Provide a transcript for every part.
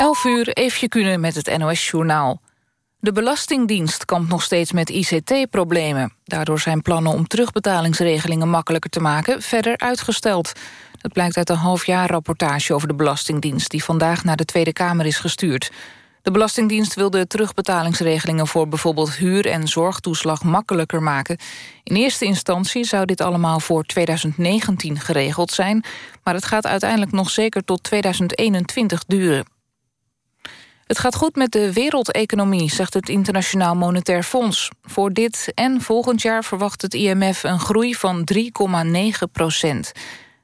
11 uur, Eefje Kunnen met het NOS-journaal. De Belastingdienst kampt nog steeds met ICT-problemen. Daardoor zijn plannen om terugbetalingsregelingen makkelijker te maken... verder uitgesteld. Dat blijkt uit een halfjaarrapportage over de Belastingdienst... die vandaag naar de Tweede Kamer is gestuurd. De Belastingdienst wil de terugbetalingsregelingen... voor bijvoorbeeld huur- en zorgtoeslag makkelijker maken. In eerste instantie zou dit allemaal voor 2019 geregeld zijn... maar het gaat uiteindelijk nog zeker tot 2021 duren. Het gaat goed met de wereldeconomie, zegt het Internationaal Monetair Fonds. Voor dit en volgend jaar verwacht het IMF een groei van 3,9 procent.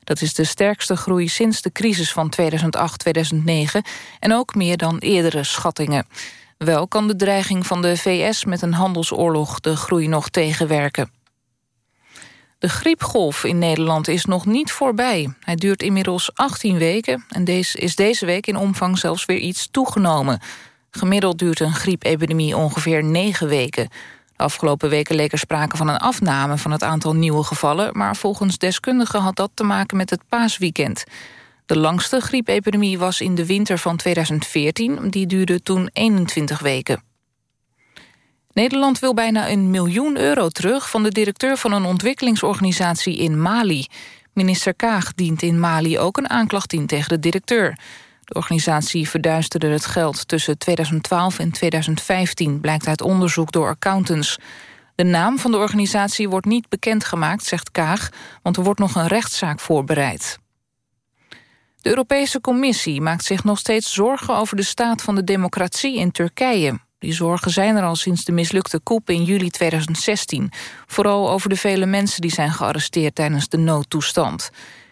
Dat is de sterkste groei sinds de crisis van 2008-2009... en ook meer dan eerdere schattingen. Wel kan de dreiging van de VS met een handelsoorlog de groei nog tegenwerken. De griepgolf in Nederland is nog niet voorbij. Hij duurt inmiddels 18 weken en deze is deze week in omvang zelfs weer iets toegenomen. Gemiddeld duurt een griepepidemie ongeveer 9 weken. De afgelopen weken leek er sprake van een afname van het aantal nieuwe gevallen... maar volgens deskundigen had dat te maken met het paasweekend. De langste griepepidemie was in de winter van 2014. Die duurde toen 21 weken. Nederland wil bijna een miljoen euro terug... van de directeur van een ontwikkelingsorganisatie in Mali. Minister Kaag dient in Mali ook een aanklacht in tegen de directeur. De organisatie verduisterde het geld tussen 2012 en 2015... blijkt uit onderzoek door accountants. De naam van de organisatie wordt niet bekendgemaakt, zegt Kaag... want er wordt nog een rechtszaak voorbereid. De Europese Commissie maakt zich nog steeds zorgen over de staat van de democratie in Turkije. Die zorgen zijn er al sinds de mislukte coup in juli 2016. Vooral over de vele mensen die zijn gearresteerd tijdens de noodtoestand.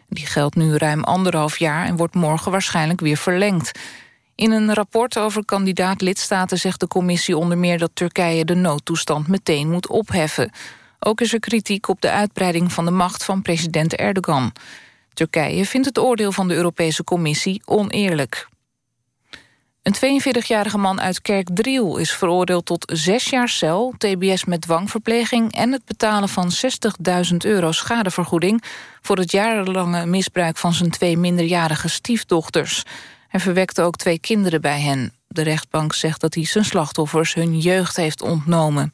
Die geldt nu ruim anderhalf jaar en wordt morgen waarschijnlijk weer verlengd. In een rapport over kandidaat-lidstaten zegt de commissie onder meer dat Turkije de noodtoestand meteen moet opheffen. Ook is er kritiek op de uitbreiding van de macht van president Erdogan. Turkije vindt het oordeel van de Europese Commissie oneerlijk. Een 42-jarige man uit Kerkdriel is veroordeeld tot zes jaar cel... tbs met dwangverpleging en het betalen van 60.000 euro schadevergoeding... voor het jarenlange misbruik van zijn twee minderjarige stiefdochters. Hij verwekte ook twee kinderen bij hen. De rechtbank zegt dat hij zijn slachtoffers hun jeugd heeft ontnomen.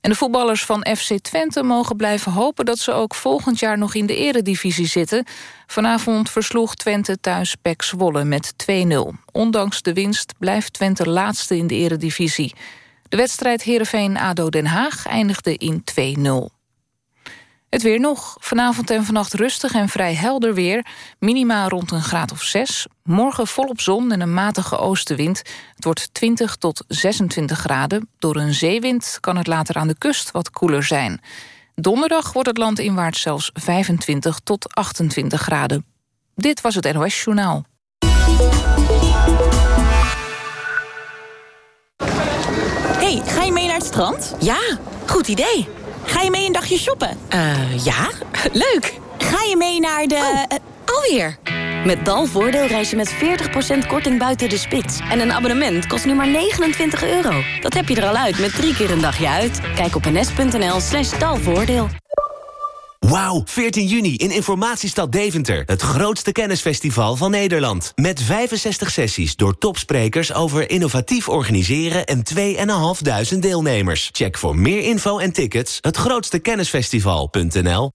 En de voetballers van FC Twente mogen blijven hopen... dat ze ook volgend jaar nog in de eredivisie zitten. Vanavond versloeg Twente thuis Pek Zwolle met 2-0. Ondanks de winst blijft Twente laatste in de eredivisie. De wedstrijd Heerenveen-ADO Den Haag eindigde in 2-0. Het weer nog. Vanavond en vannacht rustig en vrij helder weer. Minima rond een graad of 6. Morgen volop zon en een matige oostenwind. Het wordt 20 tot 26 graden. Door een zeewind kan het later aan de kust wat koeler zijn. Donderdag wordt het land inwaarts zelfs 25 tot 28 graden. Dit was het NOS Journaal. hey, ga je mee naar het strand? Ja, goed idee. Ga je mee een dagje shoppen? Uh, ja, leuk. Ga je mee naar de... Oh, alweer. Met Dalvoordeel reis je met 40% korting buiten de spits. En een abonnement kost nu maar 29 euro. Dat heb je er al uit met drie keer een dagje uit. Kijk op ns.nl slash dalvoordeel. Wauw, 14 juni in Informatiestad Deventer. Het grootste kennisfestival van Nederland. Met 65 sessies door topsprekers over innovatief organiseren... en 2.500 deelnemers. Check voor meer info en tickets hetgrootstekennisfestival.nl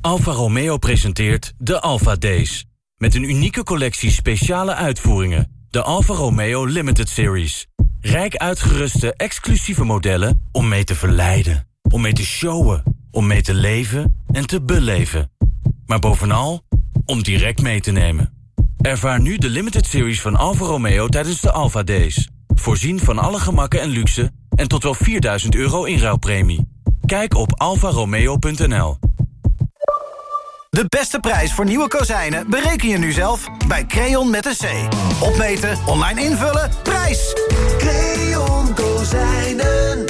Alfa Romeo presenteert de Alfa Days. Met een unieke collectie speciale uitvoeringen. De Alfa Romeo Limited Series. Rijk uitgeruste exclusieve modellen om mee te verleiden. Om mee te showen om mee te leven en te beleven. Maar bovenal, om direct mee te nemen. Ervaar nu de limited series van Alfa Romeo tijdens de Alfa Days. Voorzien van alle gemakken en luxe en tot wel 4000 euro inruilpremie. Kijk op alfaromeo.nl. De beste prijs voor nieuwe kozijnen bereken je nu zelf bij Creon met een C. Opmeten, online invullen, prijs! Creon Kozijnen.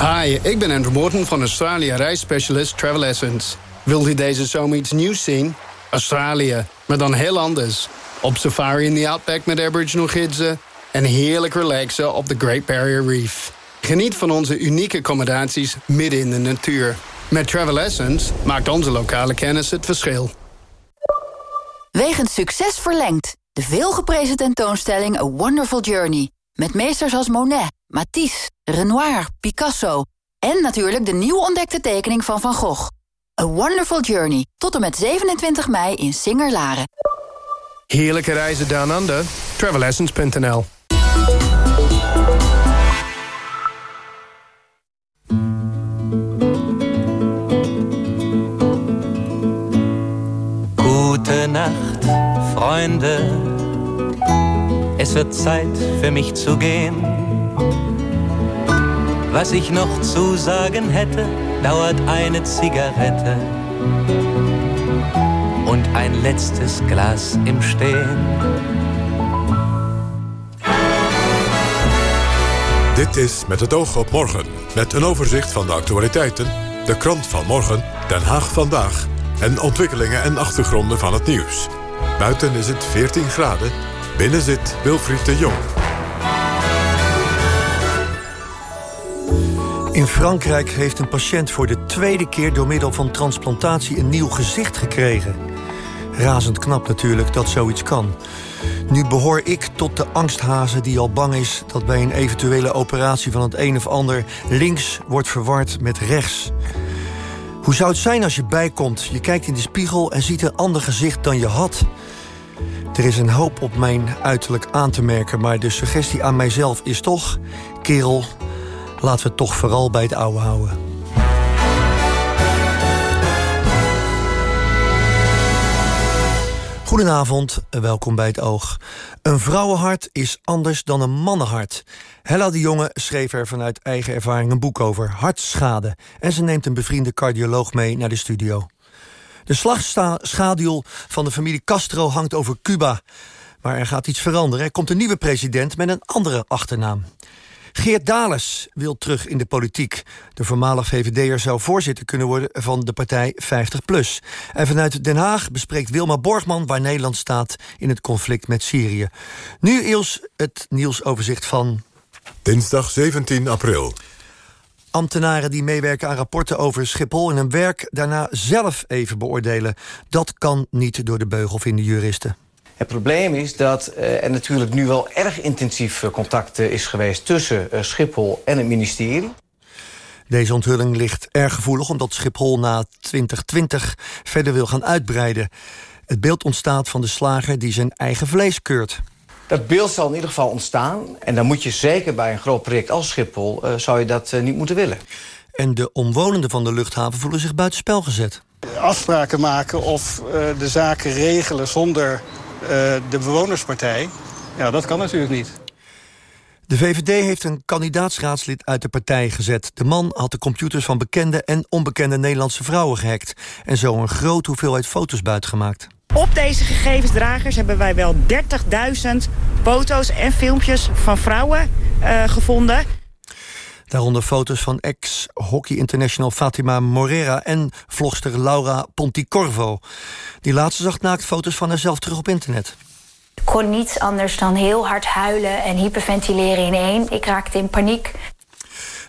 Hi, ik ben Andrew Morton van Australië reisspecialist Travel Essence. Wilt u deze zomer iets nieuws zien? Australië, maar dan heel anders. Op safari in de Outback met Aboriginal gidsen... en heerlijk relaxen op de Great Barrier Reef. Geniet van onze unieke accommodaties midden in de natuur. Met Travel Essence maakt onze lokale kennis het verschil. Wegens succes verlengd. De veelgeprezen tentoonstelling A Wonderful Journey. Met meesters als Monet, Matisse, Renoir, Picasso... en natuurlijk de nieuw ontdekte tekening van Van Gogh. A Wonderful Journey. Tot en met 27 mei in Singer-Laren. Heerlijke reizen down under. Travelessence.nl Gute Nacht, Freunde. Es wird Zeit für mich zu gehen. Was ich noch zu sagen hätte, dauert eine Zigarette und ein letztes Glas im Stehen. Dit is Met het oog op morgen. Met een overzicht van de actualiteiten, de krant van morgen, Den Haag vandaag... en ontwikkelingen en achtergronden van het nieuws. Buiten is het 14 graden, binnen zit Wilfried de Jong. In Frankrijk heeft een patiënt voor de tweede keer door middel van transplantatie een nieuw gezicht gekregen. Razend knap natuurlijk dat zoiets kan. Nu behoor ik tot de angsthazen die al bang is dat bij een eventuele operatie van het een of ander links wordt verward met rechts. Hoe zou het zijn als je bijkomt, je kijkt in de spiegel en ziet een ander gezicht dan je had? Er is een hoop op mijn uiterlijk aan te merken, maar de suggestie aan mijzelf is toch: kerel, laten we het toch vooral bij het oude houden. Goedenavond, welkom bij het Oog. Een vrouwenhart is anders dan een mannenhart. Hella de Jonge schreef er vanuit eigen ervaring een boek over hartschade... en ze neemt een bevriende cardioloog mee naar de studio. De slagschaduw van de familie Castro hangt over Cuba. Maar er gaat iets veranderen. Er komt een nieuwe president met een andere achternaam. Geert Dales wil terug in de politiek. De voormalig VVD'er zou voorzitter kunnen worden van de partij 50PLUS. En vanuit Den Haag bespreekt Wilma Borgman waar Nederland staat in het conflict met Syrië. Nu Iels het nieuwsoverzicht van... Dinsdag 17 april. Ambtenaren die meewerken aan rapporten over Schiphol en hun werk daarna zelf even beoordelen. Dat kan niet door de beugel, vinden juristen. Het probleem is dat uh, er natuurlijk nu wel erg intensief uh, contact uh, is geweest... tussen Schiphol en het ministerie. Deze onthulling ligt erg gevoelig omdat Schiphol na 2020 verder wil gaan uitbreiden. Het beeld ontstaat van de slager die zijn eigen vlees keurt. Dat beeld zal in ieder geval ontstaan. En dan moet je zeker bij een groot project als Schiphol... zou je dat niet moeten willen. En de omwonenden van de luchthaven voelen zich buitenspel gezet. Afspraken maken of de zaken regelen zonder de bewonerspartij. Ja, dat kan natuurlijk niet. De VVD heeft een kandidaatsraadslid uit de partij gezet. De man had de computers van bekende en onbekende Nederlandse vrouwen gehackt... en zo een grote hoeveelheid foto's buitgemaakt. Op deze gegevensdragers hebben wij wel 30.000 foto's en filmpjes van vrouwen uh, gevonden. Daaronder foto's van ex-hockey international Fatima Morera... en vlogster Laura Ponticorvo. Die laatste zag naakt foto's van haarzelf terug op internet. Ik kon niets anders dan heel hard huilen en hyperventileren in één. Ik raakte in paniek.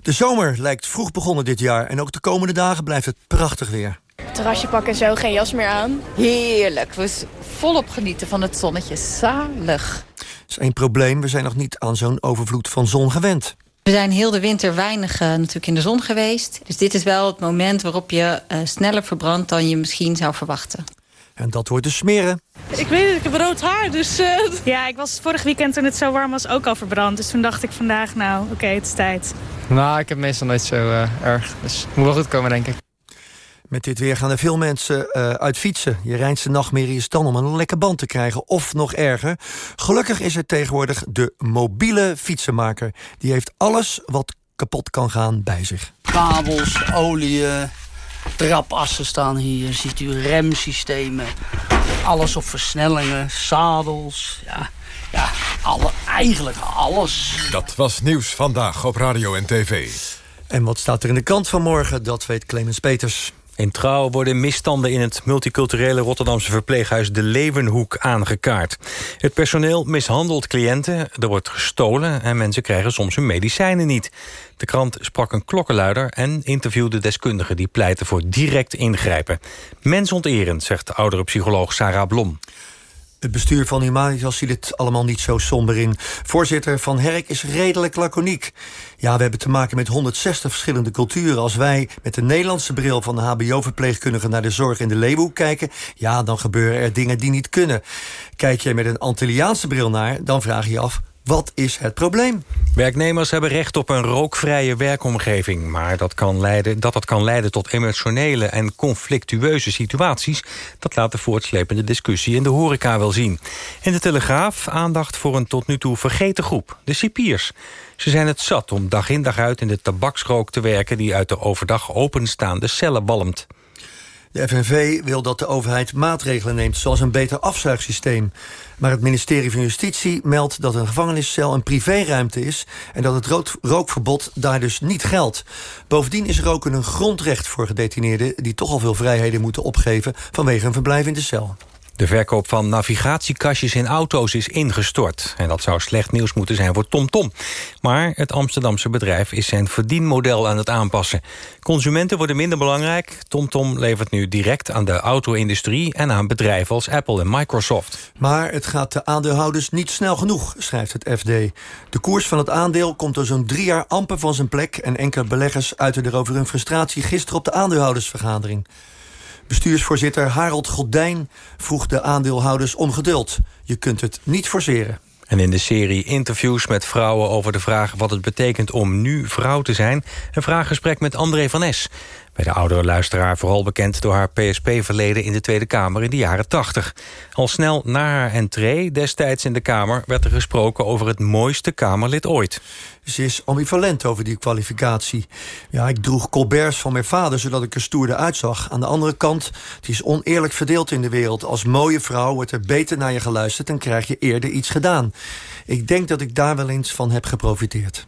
De zomer lijkt vroeg begonnen dit jaar... en ook de komende dagen blijft het prachtig weer. Terrasje pakken en zo, geen jas meer aan. Heerlijk, we volop genieten van het zonnetje. Zalig. Dat is één probleem, we zijn nog niet aan zo'n overvloed van zon gewend. We zijn heel de winter weinig uh, natuurlijk in de zon geweest. Dus dit is wel het moment waarop je uh, sneller verbrandt... dan je misschien zou verwachten. En dat wordt dus smeren. Ik weet het, ik heb rood haar, dus... Uh... Ja, ik was vorig weekend toen het zo warm was ook al verbrand. Dus toen dacht ik vandaag, nou, oké, okay, het is tijd. Nou, ik heb meestal nooit zo erg. Dus het moet wel goed komen, denk ik. Met dit weer gaan er veel mensen uh, uit fietsen. Je reinste nachtmerrie is dan om een lekke band te krijgen. Of nog erger. Gelukkig is er tegenwoordig de mobiele fietsenmaker. Die heeft alles wat kapot kan gaan bij zich. Kabels, olieën, trapassen staan hier. Ziet u remsystemen. Alles op versnellingen, zadels. Ja, ja alle, eigenlijk alles. Dat was nieuws vandaag op radio en tv. En wat staat er in de krant van morgen? Dat weet Clemens Peters. In Trouw worden misstanden in het multiculturele Rotterdamse verpleeghuis De Leeuwenhoek aangekaart. Het personeel mishandelt cliënten, er wordt gestolen en mensen krijgen soms hun medicijnen niet. De krant sprak een klokkenluider en interviewde deskundigen die pleiten voor direct ingrijpen. Mensonterend, zegt de oudere psycholoog Sarah Blom. Het bestuur van Humanitas ziet het allemaal niet zo somber in. Voorzitter Van Herk is redelijk laconiek. Ja, we hebben te maken met 160 verschillende culturen. Als wij met de Nederlandse bril van de hbo-verpleegkundige... naar de zorg in de Leeuwenhoek kijken... ja, dan gebeuren er dingen die niet kunnen. Kijk je met een Antilliaanse bril naar, dan vraag je je af... Wat is het probleem? Werknemers hebben recht op een rookvrije werkomgeving. Maar dat, kan leiden, dat dat kan leiden tot emotionele en conflictueuze situaties... dat laat de voortslepende discussie in de horeca wel zien. In de Telegraaf aandacht voor een tot nu toe vergeten groep, de cipiers. Ze zijn het zat om dag in dag uit in de tabaksrook te werken... die uit de overdag openstaande cellen balmt. De FNV wil dat de overheid maatregelen neemt, zoals een beter afzuigsysteem. Maar het ministerie van Justitie meldt dat een gevangeniscel een privéruimte is... en dat het rookverbod daar dus niet geldt. Bovendien is roken een grondrecht voor gedetineerden... die toch al veel vrijheden moeten opgeven vanwege een verblijf in de cel. De verkoop van navigatiekastjes in auto's is ingestort. En dat zou slecht nieuws moeten zijn voor TomTom. Maar het Amsterdamse bedrijf is zijn verdienmodel aan het aanpassen. Consumenten worden minder belangrijk. TomTom levert nu direct aan de auto-industrie... en aan bedrijven als Apple en Microsoft. Maar het gaat de aandeelhouders niet snel genoeg, schrijft het FD. De koers van het aandeel komt er zo'n drie jaar amper van zijn plek... en enkele beleggers uiten erover hun frustratie gisteren op de aandeelhoudersvergadering. Bestuursvoorzitter Harold Godijn vroeg de aandeelhouders om geduld. Je kunt het niet forceren. En in de serie interviews met vrouwen over de vraag... wat het betekent om nu vrouw te zijn... een vraaggesprek met André van Es. Bij de oudere luisteraar vooral bekend door haar PSP-verleden... in de Tweede Kamer in de jaren 80. Al snel na haar entree destijds in de Kamer... werd er gesproken over het mooiste Kamerlid ooit. Ze is ambivalent over die kwalificatie. Ja, ik droeg colberts van mijn vader, zodat ik er stoerder uitzag. Aan de andere kant, het is oneerlijk verdeeld in de wereld. Als mooie vrouw wordt er beter naar je geluisterd... en krijg je eerder iets gedaan. Ik denk dat ik daar wel eens van heb geprofiteerd.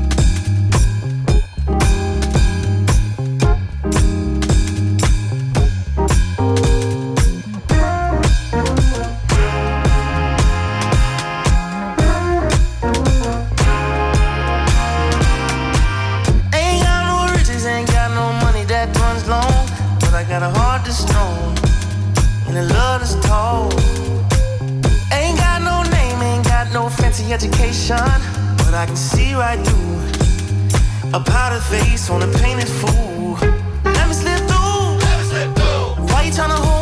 Education, but I can see right through a powder face on a painted fool. Let me slip through. Let me slip through. Why you tryna hold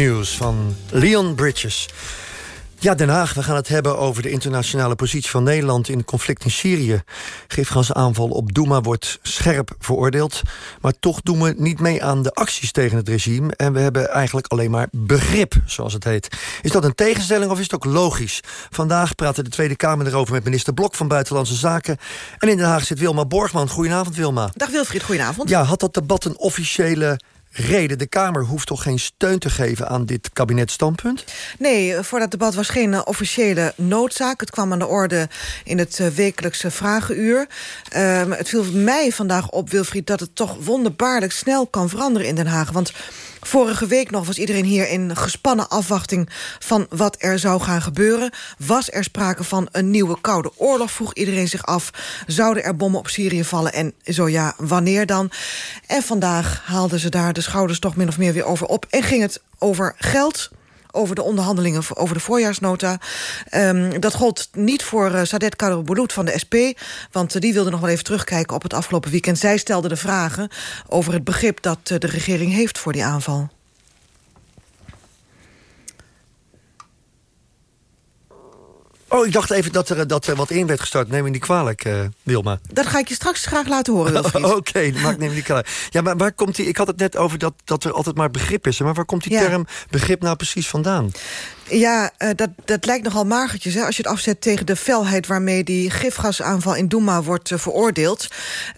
news van Leon Bridges. Ja, Den Haag, we gaan het hebben over de internationale positie van Nederland... in het conflict in Syrië. Gifgasaanval op Douma wordt scherp veroordeeld... maar toch doen we niet mee aan de acties tegen het regime... en we hebben eigenlijk alleen maar begrip, zoals het heet. Is dat een tegenstelling of is het ook logisch? Vandaag praten de Tweede Kamer erover met minister Blok van Buitenlandse Zaken... en in Den Haag zit Wilma Borgman. Goedenavond, Wilma. Dag Wilfried, goedenavond. Ja, had dat debat een officiële reden. De Kamer hoeft toch geen steun te geven aan dit kabinetstandpunt? Nee, voor dat debat was geen officiële noodzaak. Het kwam aan de orde in het uh, wekelijkse vragenuur. Uh, het viel mij vandaag op, Wilfried, dat het toch wonderbaarlijk snel kan veranderen in Den Haag. Want Vorige week nog was iedereen hier in gespannen afwachting... van wat er zou gaan gebeuren. Was er sprake van een nieuwe koude oorlog, vroeg iedereen zich af. Zouden er bommen op Syrië vallen en zo ja, wanneer dan? En vandaag haalden ze daar de schouders toch min of meer weer over op... en ging het over geld over de onderhandelingen over de voorjaarsnota. Um, dat gold niet voor uh, Sadet Karabulut van de SP... want uh, die wilde nog wel even terugkijken op het afgelopen weekend. Zij stelde de vragen over het begrip dat uh, de regering heeft voor die aanval. Oh, ik dacht even dat er, dat er wat in werd gestart. Neem me niet kwalijk, uh, Wilma. Dat ga ik je straks graag laten horen, Oké, okay, maak neem me niet kwalijk. Ja, maar waar komt die... Ik had het net over dat, dat er altijd maar begrip is. Maar waar komt die ja. term begrip nou precies vandaan? Ja, uh, dat, dat lijkt nogal magertjes. Hè? Als je het afzet tegen de felheid waarmee die gifgasaanval in Douma wordt uh, veroordeeld.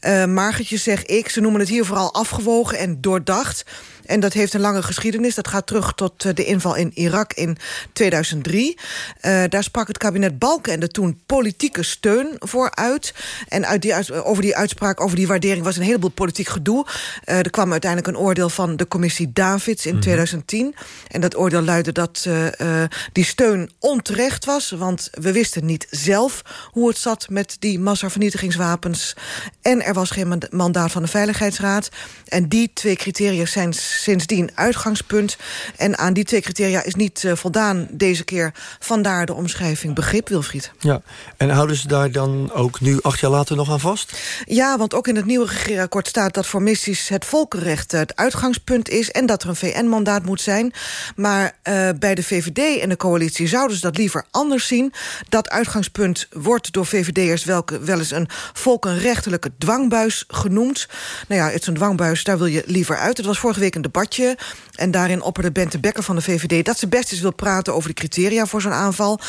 Uh, magertjes zeg ik. Ze noemen het hier vooral afgewogen en doordacht. En dat heeft een lange geschiedenis. Dat gaat terug tot de inval in Irak in 2003. Uh, daar sprak het kabinet Balkenende toen politieke steun voor uit. En uit die, over die uitspraak, over die waardering... was een heleboel politiek gedoe. Uh, er kwam uiteindelijk een oordeel van de commissie Davids in mm -hmm. 2010. En dat oordeel luidde dat uh, die steun onterecht was. Want we wisten niet zelf hoe het zat met die massavernietigingswapens. En er was geen mandaat van de Veiligheidsraad. En die twee criteria zijn sindsdien uitgangspunt. En aan die twee criteria is niet uh, voldaan deze keer. Vandaar de omschrijving begrip, Wilfried. Ja, en houden ze daar dan ook nu acht jaar later nog aan vast? Ja, want ook in het nieuwe regeerakkoord staat dat voor missies het volkenrecht het uitgangspunt is... en dat er een VN-mandaat moet zijn. Maar uh, bij de VVD en de coalitie zouden ze dat liever anders zien. Dat uitgangspunt wordt door VVD'ers wel, wel eens een volkenrechtelijke dwangbuis genoemd. Nou ja, het is een dwangbuis, daar wil je liever uit. Het was vorige week een debatje. En daarin opperde Bente Bekker van de VVD... dat ze best eens wil praten over de criteria voor zo'n aanval.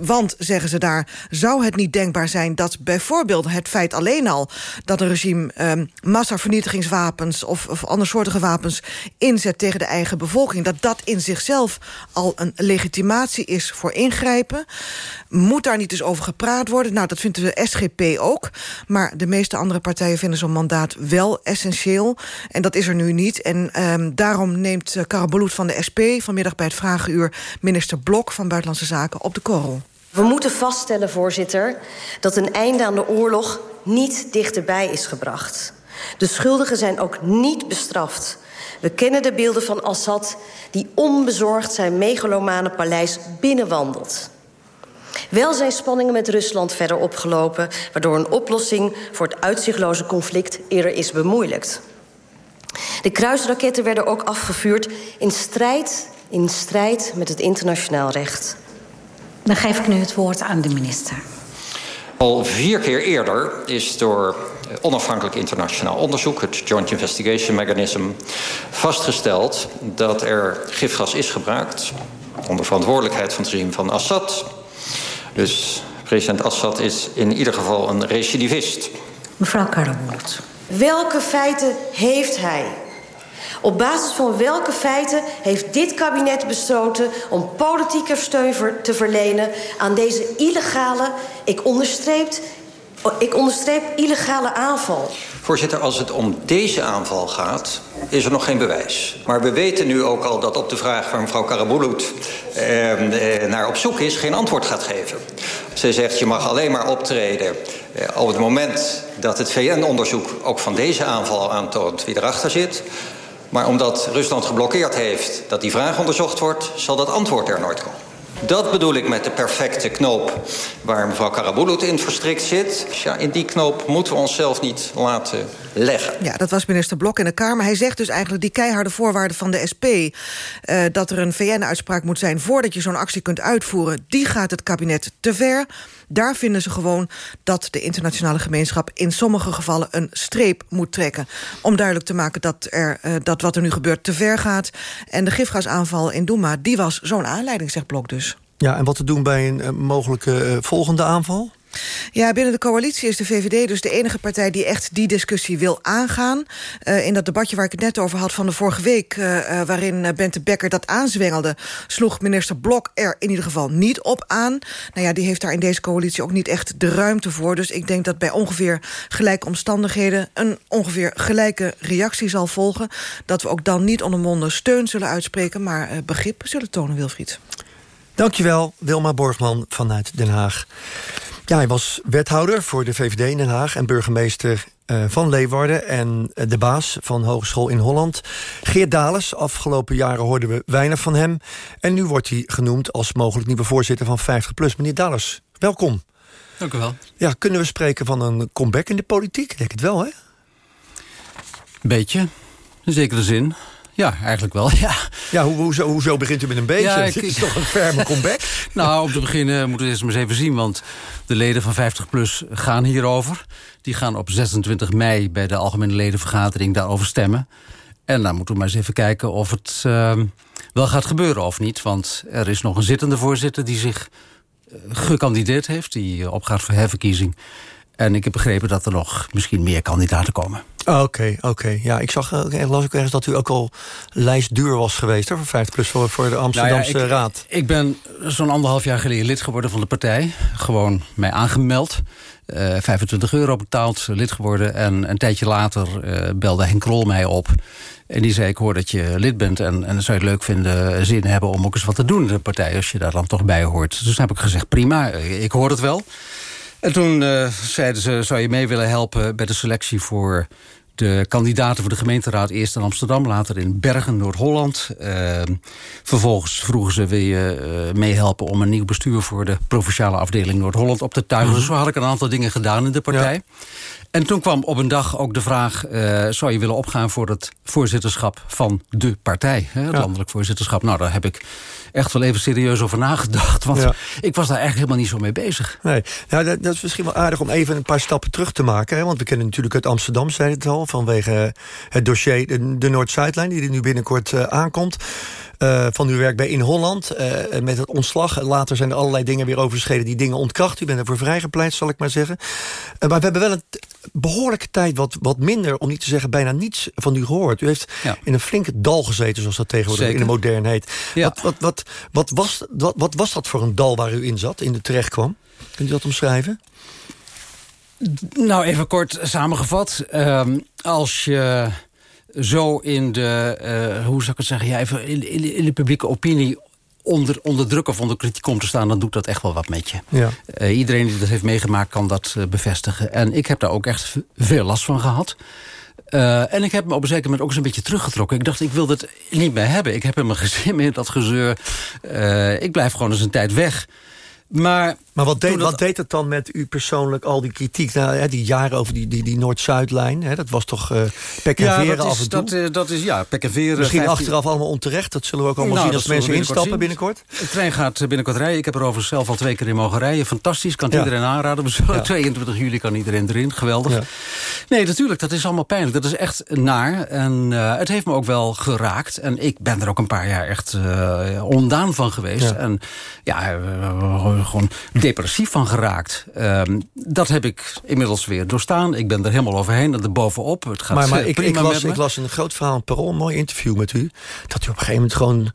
Want, zeggen ze daar, zou het niet denkbaar zijn... dat bijvoorbeeld het feit alleen al dat een regime... Um, massavernietigingswapens of, of andersoortige wapens inzet tegen de eigen bevolking... dat dat in zichzelf al een legitimatie is voor ingrijpen. Moet daar niet eens over gepraat worden? Nou, dat vindt de SGP ook. Maar de meeste andere partijen vinden zo'n mandaat wel essentieel. En dat is er nu niet. En um, daarom neemt Karabulut van de SP vanmiddag bij het Vragenuur... minister Blok van Buitenlandse Zaken op de korrel. We moeten vaststellen, voorzitter, dat een einde aan de oorlog niet dichterbij is gebracht. De schuldigen zijn ook niet bestraft. We kennen de beelden van Assad die onbezorgd zijn megalomane paleis binnenwandelt. Wel zijn spanningen met Rusland verder opgelopen... waardoor een oplossing voor het uitzichtloze conflict eerder is bemoeilijkt. De kruisraketten werden ook afgevuurd in strijd, in strijd met het internationaal recht. Dan geef ik nu het woord aan de minister. Al vier keer eerder is door onafhankelijk internationaal onderzoek, het Joint Investigation Mechanism, vastgesteld dat er gifgas is gebruikt onder verantwoordelijkheid van het regime van Assad. Dus president Assad is in ieder geval een recidivist. Mevrouw Karabulut. Welke feiten heeft hij? Op basis van welke feiten heeft dit kabinet besloten om politieke steun te verlenen aan deze illegale, ik onderstreep, ik onderstreep illegale aanval? Voorzitter, als het om deze aanval gaat, is er nog geen bewijs. Maar we weten nu ook al dat op de vraag waar mevrouw Karabulut eh, naar op zoek is... geen antwoord gaat geven. Ze zegt, je mag alleen maar optreden eh, op het moment dat het VN-onderzoek... ook van deze aanval aantoont wie erachter zit... Maar omdat Rusland geblokkeerd heeft dat die vraag onderzocht wordt... zal dat antwoord er nooit komen. Dat bedoel ik met de perfecte knoop waar mevrouw Karabulut in verstrikt zit. Ja, in die knoop moeten we onszelf niet laten leggen. Ja, dat was minister Blok in de Kamer. Hij zegt dus eigenlijk die keiharde voorwaarden van de SP... Uh, dat er een VN-uitspraak moet zijn voordat je zo'n actie kunt uitvoeren... die gaat het kabinet te ver. Daar vinden ze gewoon dat de internationale gemeenschap... in sommige gevallen een streep moet trekken. Om duidelijk te maken dat, er, uh, dat wat er nu gebeurt te ver gaat. En de gifgasaanval in Douma, die was zo'n aanleiding, zegt Blok dus. Ja, en wat te doen bij een uh, mogelijke uh, volgende aanval? Ja, binnen de coalitie is de VVD dus de enige partij... die echt die discussie wil aangaan. Uh, in dat debatje waar ik het net over had van de vorige week... Uh, uh, waarin Bente Becker dat aanzwengelde... sloeg minister Blok er in ieder geval niet op aan. Nou ja, die heeft daar in deze coalitie ook niet echt de ruimte voor. Dus ik denk dat bij ongeveer gelijke omstandigheden... een ongeveer gelijke reactie zal volgen. Dat we ook dan niet onder monden steun zullen uitspreken... maar begrip zullen tonen, Wilfried. Dankjewel, Wilma Borgman vanuit Den Haag. Ja, hij was wethouder voor de VVD in Den Haag... en burgemeester uh, van Leeuwarden en uh, de baas van Hogeschool in Holland. Geert Dales, afgelopen jaren hoorden we weinig van hem. En nu wordt hij genoemd als mogelijk nieuwe voorzitter van 50PLUS. Meneer Dales, welkom. Dank u wel. Ja, kunnen we spreken van een comeback in de politiek? Ik denk het wel, hè? Beetje, in zekere zin. Ja, eigenlijk wel, ja. Ja, ho hoezo, hoezo begint u met een beetje? Ja, ik, Dit is toch een ferme comeback? nou, om te beginnen moeten we eerst maar eens even zien... want de leden van 50PLUS gaan hierover. Die gaan op 26 mei bij de Algemene Ledenvergadering daarover stemmen. En dan moeten we maar eens even kijken of het uh, wel gaat gebeuren of niet. Want er is nog een zittende voorzitter die zich uh, gekandideerd heeft... die opgaat voor herverkiezing. En ik heb begrepen dat er nog misschien meer kandidaten komen. Oké, okay, oké. Okay. Ja, ik zag, las ook ergens dat u ook al lijstduur was geweest... Hè, voor 50 plus voor, voor de Amsterdamse nou ja, ik, Raad. Ik ben zo'n anderhalf jaar geleden lid geworden van de partij. Gewoon mij aangemeld. Uh, 25 euro betaald, lid geworden. En een tijdje later uh, belde Henk Krol mij op. En die zei, ik hoor dat je lid bent... en, en zou je het leuk vinden, zin hebben om ook eens wat te doen in de partij... als je daar dan toch bij hoort. Dus heb ik gezegd, prima, ik hoor het wel... En toen uh, zeiden ze, zou je mee willen helpen bij de selectie voor de kandidaten voor de gemeenteraad. Eerst in Amsterdam, later in Bergen, Noord-Holland. Uh, vervolgens vroegen ze, wil je uh, meehelpen om een nieuw bestuur... voor de provinciale afdeling Noord-Holland op te tuigen. -hmm. Dus zo had ik een aantal dingen gedaan in de partij. Ja. En toen kwam op een dag ook de vraag... Uh, zou je willen opgaan voor het voorzitterschap van de partij? Hè, het ja. landelijk voorzitterschap. Nou, daar heb ik echt wel even serieus over nagedacht. Want ja. ik was daar eigenlijk helemaal niet zo mee bezig. Nee, nou, dat, dat, is misschien wel aardig om even een paar stappen terug te maken. Hè? Want we kennen natuurlijk uit Amsterdam, zei het al... vanwege het dossier de, de Noord-Zuidlijn... die er nu binnenkort uh, aankomt. Uh, van uw werk bij In Holland, uh, met het ontslag. Later zijn er allerlei dingen weer overschreden die dingen ontkracht. U bent ervoor vrijgepleit, zal ik maar zeggen. Uh, maar we hebben wel een behoorlijke tijd wat, wat minder... om niet te zeggen bijna niets van u gehoord. U heeft ja. in een flinke dal gezeten, zoals dat tegenwoordig Zeker. in de modern heet. Ja. Wat, wat, wat, wat, was, wat, wat was dat voor een dal waar u in zat, in de terecht kwam? Kunt u dat omschrijven? Nou, even kort samengevat. Um, als je zo in de, uh, hoe zou ik het zeggen, ja, even in, in, in de publieke opinie onder, onder druk of onder kritiek komt te staan... dan doet dat echt wel wat met je. Ja. Uh, iedereen die dat heeft meegemaakt kan dat uh, bevestigen. En ik heb daar ook echt veel last van gehad. Uh, en ik heb me op een zeker moment ook eens een beetje teruggetrokken. Ik dacht, ik wil dat niet meer hebben. Ik heb helemaal geen zin meer in dat gezeur. ik blijf gewoon eens een tijd weg. Maar, maar wat, deed, dat... wat deed het dan met u persoonlijk, al die kritiek... Nou, hè, die jaren over die, die, die Noord-Zuidlijn? Dat was toch uh, pek en ja, veren dat is, af en toe? Dat, uh, dat is, ja, pek en veren. Misschien 15... achteraf allemaal onterecht. Dat zullen we ook allemaal nou, zien als mensen instappen binnenkort. De trein gaat binnenkort rijden. Ik heb er overigens zelf al twee keer in mogen rijden. Fantastisch, kan ja. iedereen aanraden. Ja. 22 juli kan iedereen erin. Geweldig. Nee, natuurlijk, dat is allemaal pijnlijk. Dat is echt naar. En uh, het heeft me ook wel geraakt. En ik ben er ook een paar jaar echt ondaan van geweest. En ja, gewoon depressief van geraakt. Um, dat heb ik inmiddels weer doorstaan. Ik ben er helemaal overheen en er bovenop. Het gaat maar, maar ik, ik, las, ik las een groot verhaal, Perron, een mooi interview met u... dat u op een gegeven moment gewoon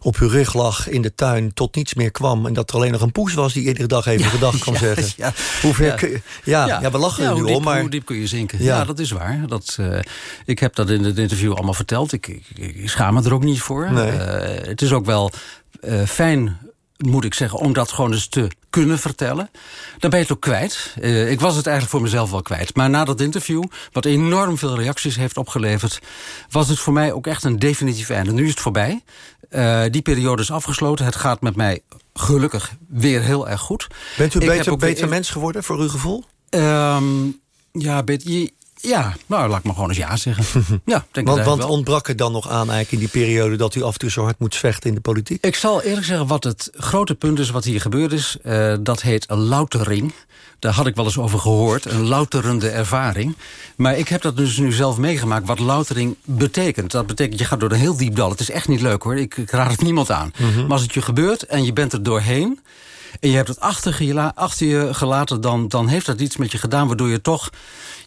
op uw rug lag in de tuin tot niets meer kwam... en dat er alleen nog een poes was die iedere dag even ja, gedag kan ja, zeggen. Ja, hoe ver je, ja, ja, we lachen er nu diep, om, maar... Hoe diep kun je zinken? Ja, dat is waar. Dat, uh, ik heb dat in het interview allemaal verteld. Ik, ik, ik schaam me er ook niet voor. Nee. Uh, het is ook wel uh, fijn moet ik zeggen, om dat gewoon eens te kunnen vertellen. Dan ben je het ook kwijt. Uh, ik was het eigenlijk voor mezelf wel kwijt. Maar na dat interview, wat enorm veel reacties heeft opgeleverd... was het voor mij ook echt een definitief einde. Nu is het voorbij. Uh, die periode is afgesloten. Het gaat met mij gelukkig weer heel erg goed. Bent u heb beter, beter weer- mens geworden, voor uw gevoel? Ehm, ja, bet- ja, nou, laat ik maar gewoon eens ja zeggen. ja, denk Want, want wel. ontbrak er dan nog aan eigenlijk in die periode... dat u af en toe zo hard moet vechten in de politiek? Ik zal eerlijk zeggen, wat het grote punt is wat hier gebeurd is... eh, dat heet een loutering. Daar had ik wel eens over gehoord, een louterende ervaring. Maar ik heb dat dus nu zelf meegemaakt, wat loutering betekent. Dat betekent, je gaat door een heel diep dal. Het is echt niet leuk hoor, ik, ik raad het niemand aan. Mhm. Maar als het je gebeurt en je bent er doorheen... en je hebt het achter je, achter je gelaten... Dan, dan heeft dat iets met je gedaan waardoor je toch...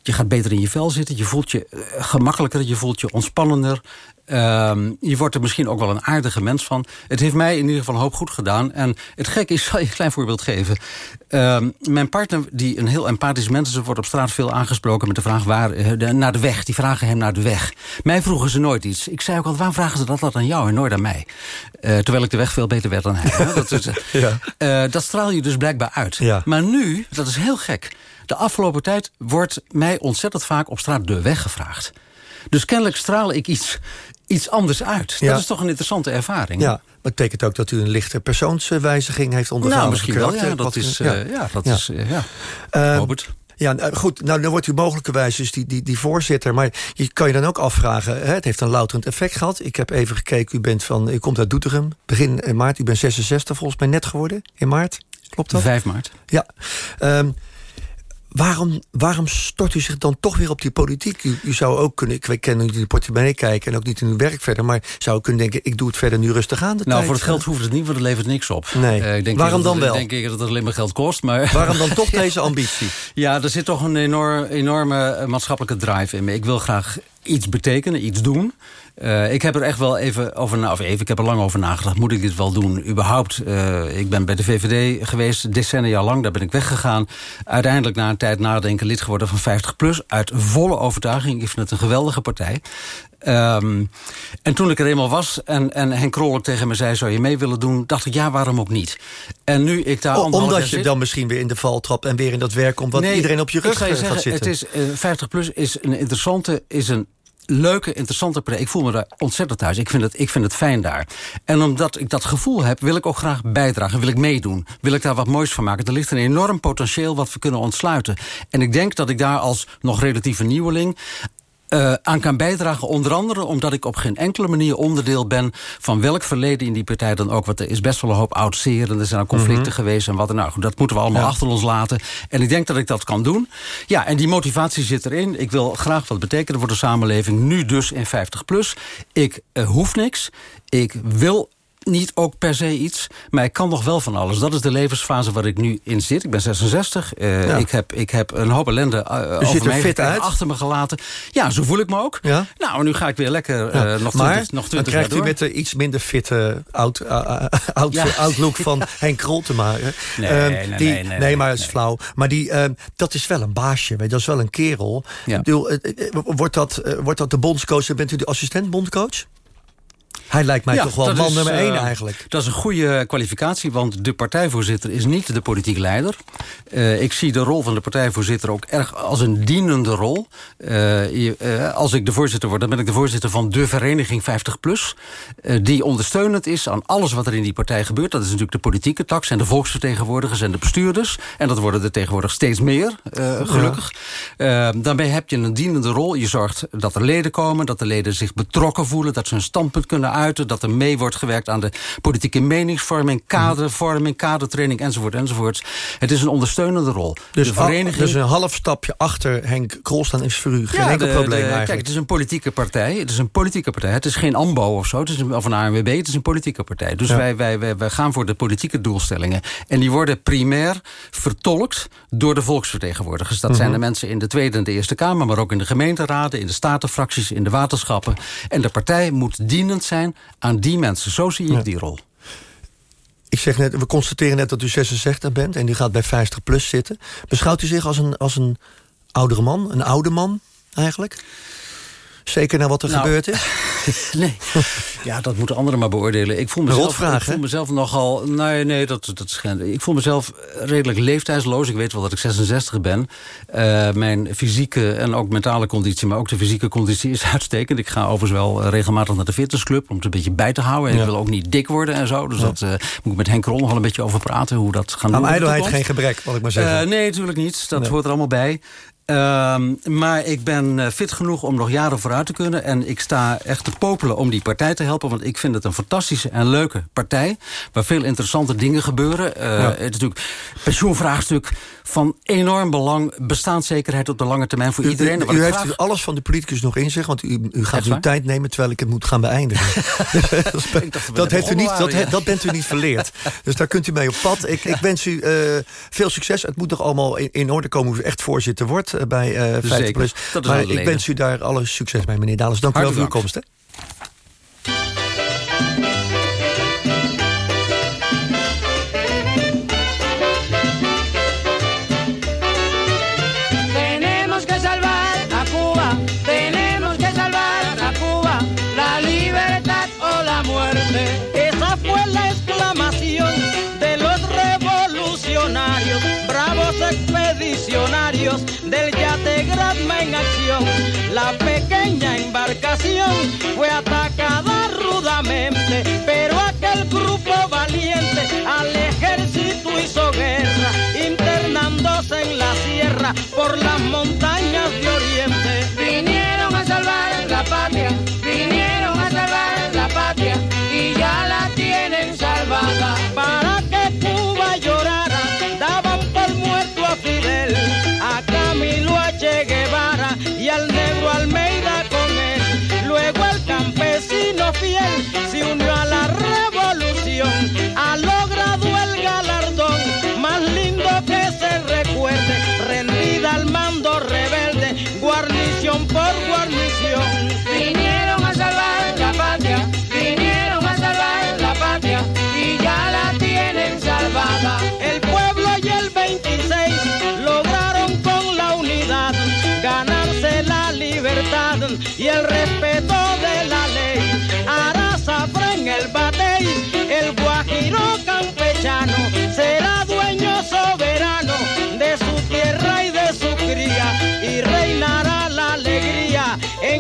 je gaat beter in je vel zitten, je voelt je eh, gemakkelijker... je voelt je ontspannender... Ehm, je wordt er misschien ook wel een aardige mens van. Het heeft mij in ieder geval een hoop goed gedaan. En het gekke is, zal je een klein voorbeeld geven. Ehm, mijn partner, die een heel empathisch mens is... wordt op straat veel aangesproken met de vraag waar, eh, de- naar de weg. Die vragen hem naar de weg. Mij vroegen ze nooit iets. Ik zei ook al, waarom vragen ze dat, dat aan jou en nooit aan mij? Eh, terwijl ik de weg veel beter werd dan hij. dat, is, eh, dat straal je dus blijkbaar uit. Maar nu, dat is heel gek... de afgelopen tijd wordt mij ontzettend vaak op straat de weg gevraagd. Dus kennelijk straal ik iets, iets anders uit. Ja. Dat is toch een interessante ervaring. Ja, maar betekent ook dat u een lichte persoonswijziging heeft ondergaan. Nou, misschien wel, ja, dat is, eh, ja, dat is, eh, ja. Ehm, het. Ja, nou, goed, nou, dan wordt u mogelijkerwijs dus die, die, die voorzitter. Maar je kan je dan ook afvragen, hè, het heeft een louterend effect gehad. Ik heb even gekeken, u, bent van, u komt uit Doetinchem, begin eh, maart. U bent 66 volgens mij net geworden, in maart. Klopt dat? 5 maart. Ja. Ehm, waarom, waarom stort u zich dan toch weer op die politiek? U, u zou ook kunnen, ik ken niet in de portemonnee kijken... en ook niet in uw werk verder, maar zou kunnen denken... ik doe het verder nu rustig aan de Nou, tijd. voor het geld hoeft het niet, want het levert niks op. Nee. Eh, ik denk Waarom dat dan het- wel? Ik denk dat het alleen maar geld kost. Maar... Waarom dan toch deze ambitie? Ja, er zit toch een enorm, enorme eh, maatschappelijke drive in me. Ik wil graag iets betekenen, iets doen. Eh, ik heb er echt wel even over na, of even, ik heb er lang over nagedacht. Moet ik dit wel doen? Überhaupt, eh, ik ben bij de VVD geweest, decennia lang, daar ben ik weggegaan. Uiteindelijk na een tijd nadenken lid geworden van 50PLUS. Uit volle overtuiging, ik vind het een geweldige partij. Ehm, en toen ik er eenmaal was en, en Henk Krol tegen me zei... zou je mee willen doen, dacht ik, ja, waarom ook niet? En nu ik daar O- omdat je zit- dan misschien weer in de val trapt... en weer in dat werk komt, wat Nee, iedereen op je rug eh, gaat zitten. Het is, eh, 50 plus is een interessante, is een leuke, interessante partij. Ik voel me daar ontzettend thuis. Ik vind, het, ik vind het fijn daar. En omdat ik dat gevoel heb, wil ik ook graag bijdragen. Wil ik meedoen. Wil ik daar wat moois van maken. Er ligt een enorm potentieel wat we kunnen ontsluiten. En ik denk dat ik daar als nog relatieve nieuweling... eh, aan kan bijdragen. Onder andere omdat ik op geen enkele manier onderdeel ben... van welk verleden in die partij dan ook. Want er is best wel een hoop oud zeer en er zijn al conflicten Mhm. geweest en wat ook. Dat moeten we allemaal Ja. achter ons laten. En ik denk dat ik dat kan doen. Ja, en die motivatie zit erin. Ik wil graag wat betekenen voor de samenleving. Nu dus in 50 plus. Ik eh, hoef niks. Ik wil niet ook per se iets, maar ik kan nog wel van alles. Dat is de levensfase waar ik nu in zit. Ik ben 66. eh, Ja. ik, heb, ik heb een hoop ellende uh, ziet over er mij fit uit. achter me gelaten. Ja, zo voel ik me ook. Ja? Nou, nu ga ik weer lekker Ja. eh, nog maar 20, nog 20 dan krijgt u met de iets minder fitte oud, oud, outlook van Henk Krol te maken. Nee, Ehm, nee, die, nee, nee, nee, maar dat is flauw. Maar die, ehm, dat is wel een baasje, weet dat is wel een kerel. Ik bedoel, eh, eh, wordt, dat, eh, wordt dat de bondscoach? Bent u de assistent bondcoach? Hij lijkt mij Ja, toch wel man is, nummer eh, één eigenlijk. Dat is een goede kwalificatie, want de partijvoorzitter is niet de politiek leider. Eh, ik zie de rol van de partijvoorzitter ook erg als een dienende rol. Eh, eh, als ik de voorzitter word, dan ben ik de voorzitter van de vereniging 50PLUS. eh, die ondersteunend is aan alles wat er in die partij gebeurt. Dat is natuurlijk de politieke tak, zijn de volksvertegenwoordigers en de bestuurders. En dat worden er tegenwoordig steeds meer, eh, gelukkig. Eh, daarbij heb je een dienende rol. Je zorgt dat er leden komen, dat de leden zich betrokken voelen... dat ze hun standpunt kunnen uiten, dat er mee wordt gewerkt... aan de politieke meningsvorming, kadervorming, kadertraining, enzovoort, enzovoort. Het is een ondersteunende rol. Dus, de vereniging... dus een half stapje achter Henk Krol staan is voor u geen Ja, enkel de- probleem de- eigenlijk. Kijk, het is een politieke partij. Het is een politieke partij. Het is geen AMBO of zo. Het is een, of een ANWB. Het is een politieke partij. Dus Ja. wij, wij, wij, wij gaan voor de politieke doelstellingen. En die worden primair vertolkt door de volksvertegenwoordigers. Dat zijn Mhm. de mensen in de Tweede en de Eerste Kamer... maar ook in de gemeenteraden, in de statenfracties, in de waterschappen. En de partij moet dienend zijn aan die mensen. Zo zie ik die rol. Ik zeg net, we constateren net dat u 66 bent en u gaat bij 50 plus zitten. Beschouwt u zich als een, als een oudere man, een oude man eigenlijk? Zeker na wat er Nou, gebeurd is? nee. Ja, dat moeten anderen maar beoordelen. Ik voel mezelf, ik voel mezelf nogal... Nee, nee, dat, dat geen... Ik voel mezelf redelijk leeftijdsloos. Ik weet wel dat ik 66 ben. Eh, mijn fysieke en ook mentale conditie... maar ook de fysieke conditie is uitstekend. Ik ga overigens wel eh, regelmatig naar de fitnessclub... om het een beetje bij te houden. En Ja. ik wil ook niet dik worden en zo. Dus dat eh, moet ik met Henk Krol nog wel een beetje over praten... hoe dat gaan Aan doen. in de ijdelheid geen gebrek, wil ik maar zeggen. Nee, natuurlijk niet. Dat Nee. hoort er allemaal bij. Ehm, maar ik ben eh, fit genoeg om nog jaren vooruit te kunnen. En ik sta echt te popelen om die partij te helpen. Want ik vind het een fantastische en leuke partij. Waar veel interessante dingen gebeuren. Ja. Het is natuurlijk pensioenvraagstuk van enorm belang. Bestaanszekerheid op de lange termijn voor U, iedereen. u, u heeft graag- alles van de politicus nog in zich, want u, u gaat uw tijd nemen terwijl ik het moet gaan beëindigen. dat, heeft u niet, dat, he- dat bent u niet verleerd. Dus daar kunt u mee op pad. Ik, ik wens u eh, veel succes. Het moet nog allemaal in, in orde komen hoe u echt voorzitter wordt bij eh 50 Zeker. Plus. Dat is Maar ik wens u daar alle succes mee, meneer Dales. Dank u wel voor uw Hartelijk komst. Hè. Por las montañas de Oriente. Vinieron a salvar la patria, vinieron a salvar la patria y ya la tienen salvada. Para que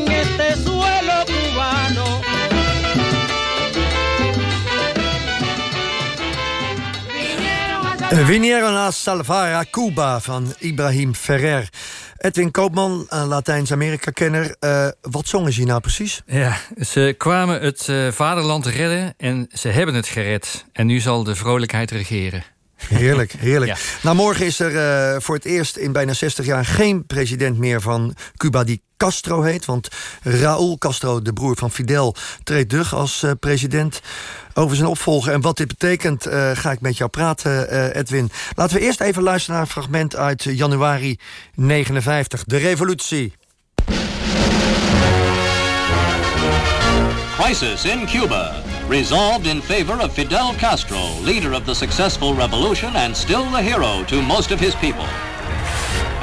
en este suelo cubano. Vinieron a salvar a Cuba van Ibrahim Ferrer. Edwin Koopman, een Latijns-Amerika-kenner. Eh, wat zongen ze hier nou precies? Ja, ze kwamen het eh, vaderland redden en ze hebben het gered. En nu zal de vrolijkheid regeren. Heerlijk, heerlijk. Ja. Nou, morgen is er eh, voor het eerst in bijna 60 jaar geen president meer van Cuba die Castro heet. Want Raúl Castro, de broer van Fidel, treedt terug als eh, president over zijn opvolger. En wat dit betekent, eh, ga ik met jou praten, eh, Edwin. Laten we eerst even luisteren naar een fragment uit januari 59. De revolutie. Crisis in Cuba. Resolved in favor of Fidel Castro, leader of the successful revolution and still the hero to most of his people.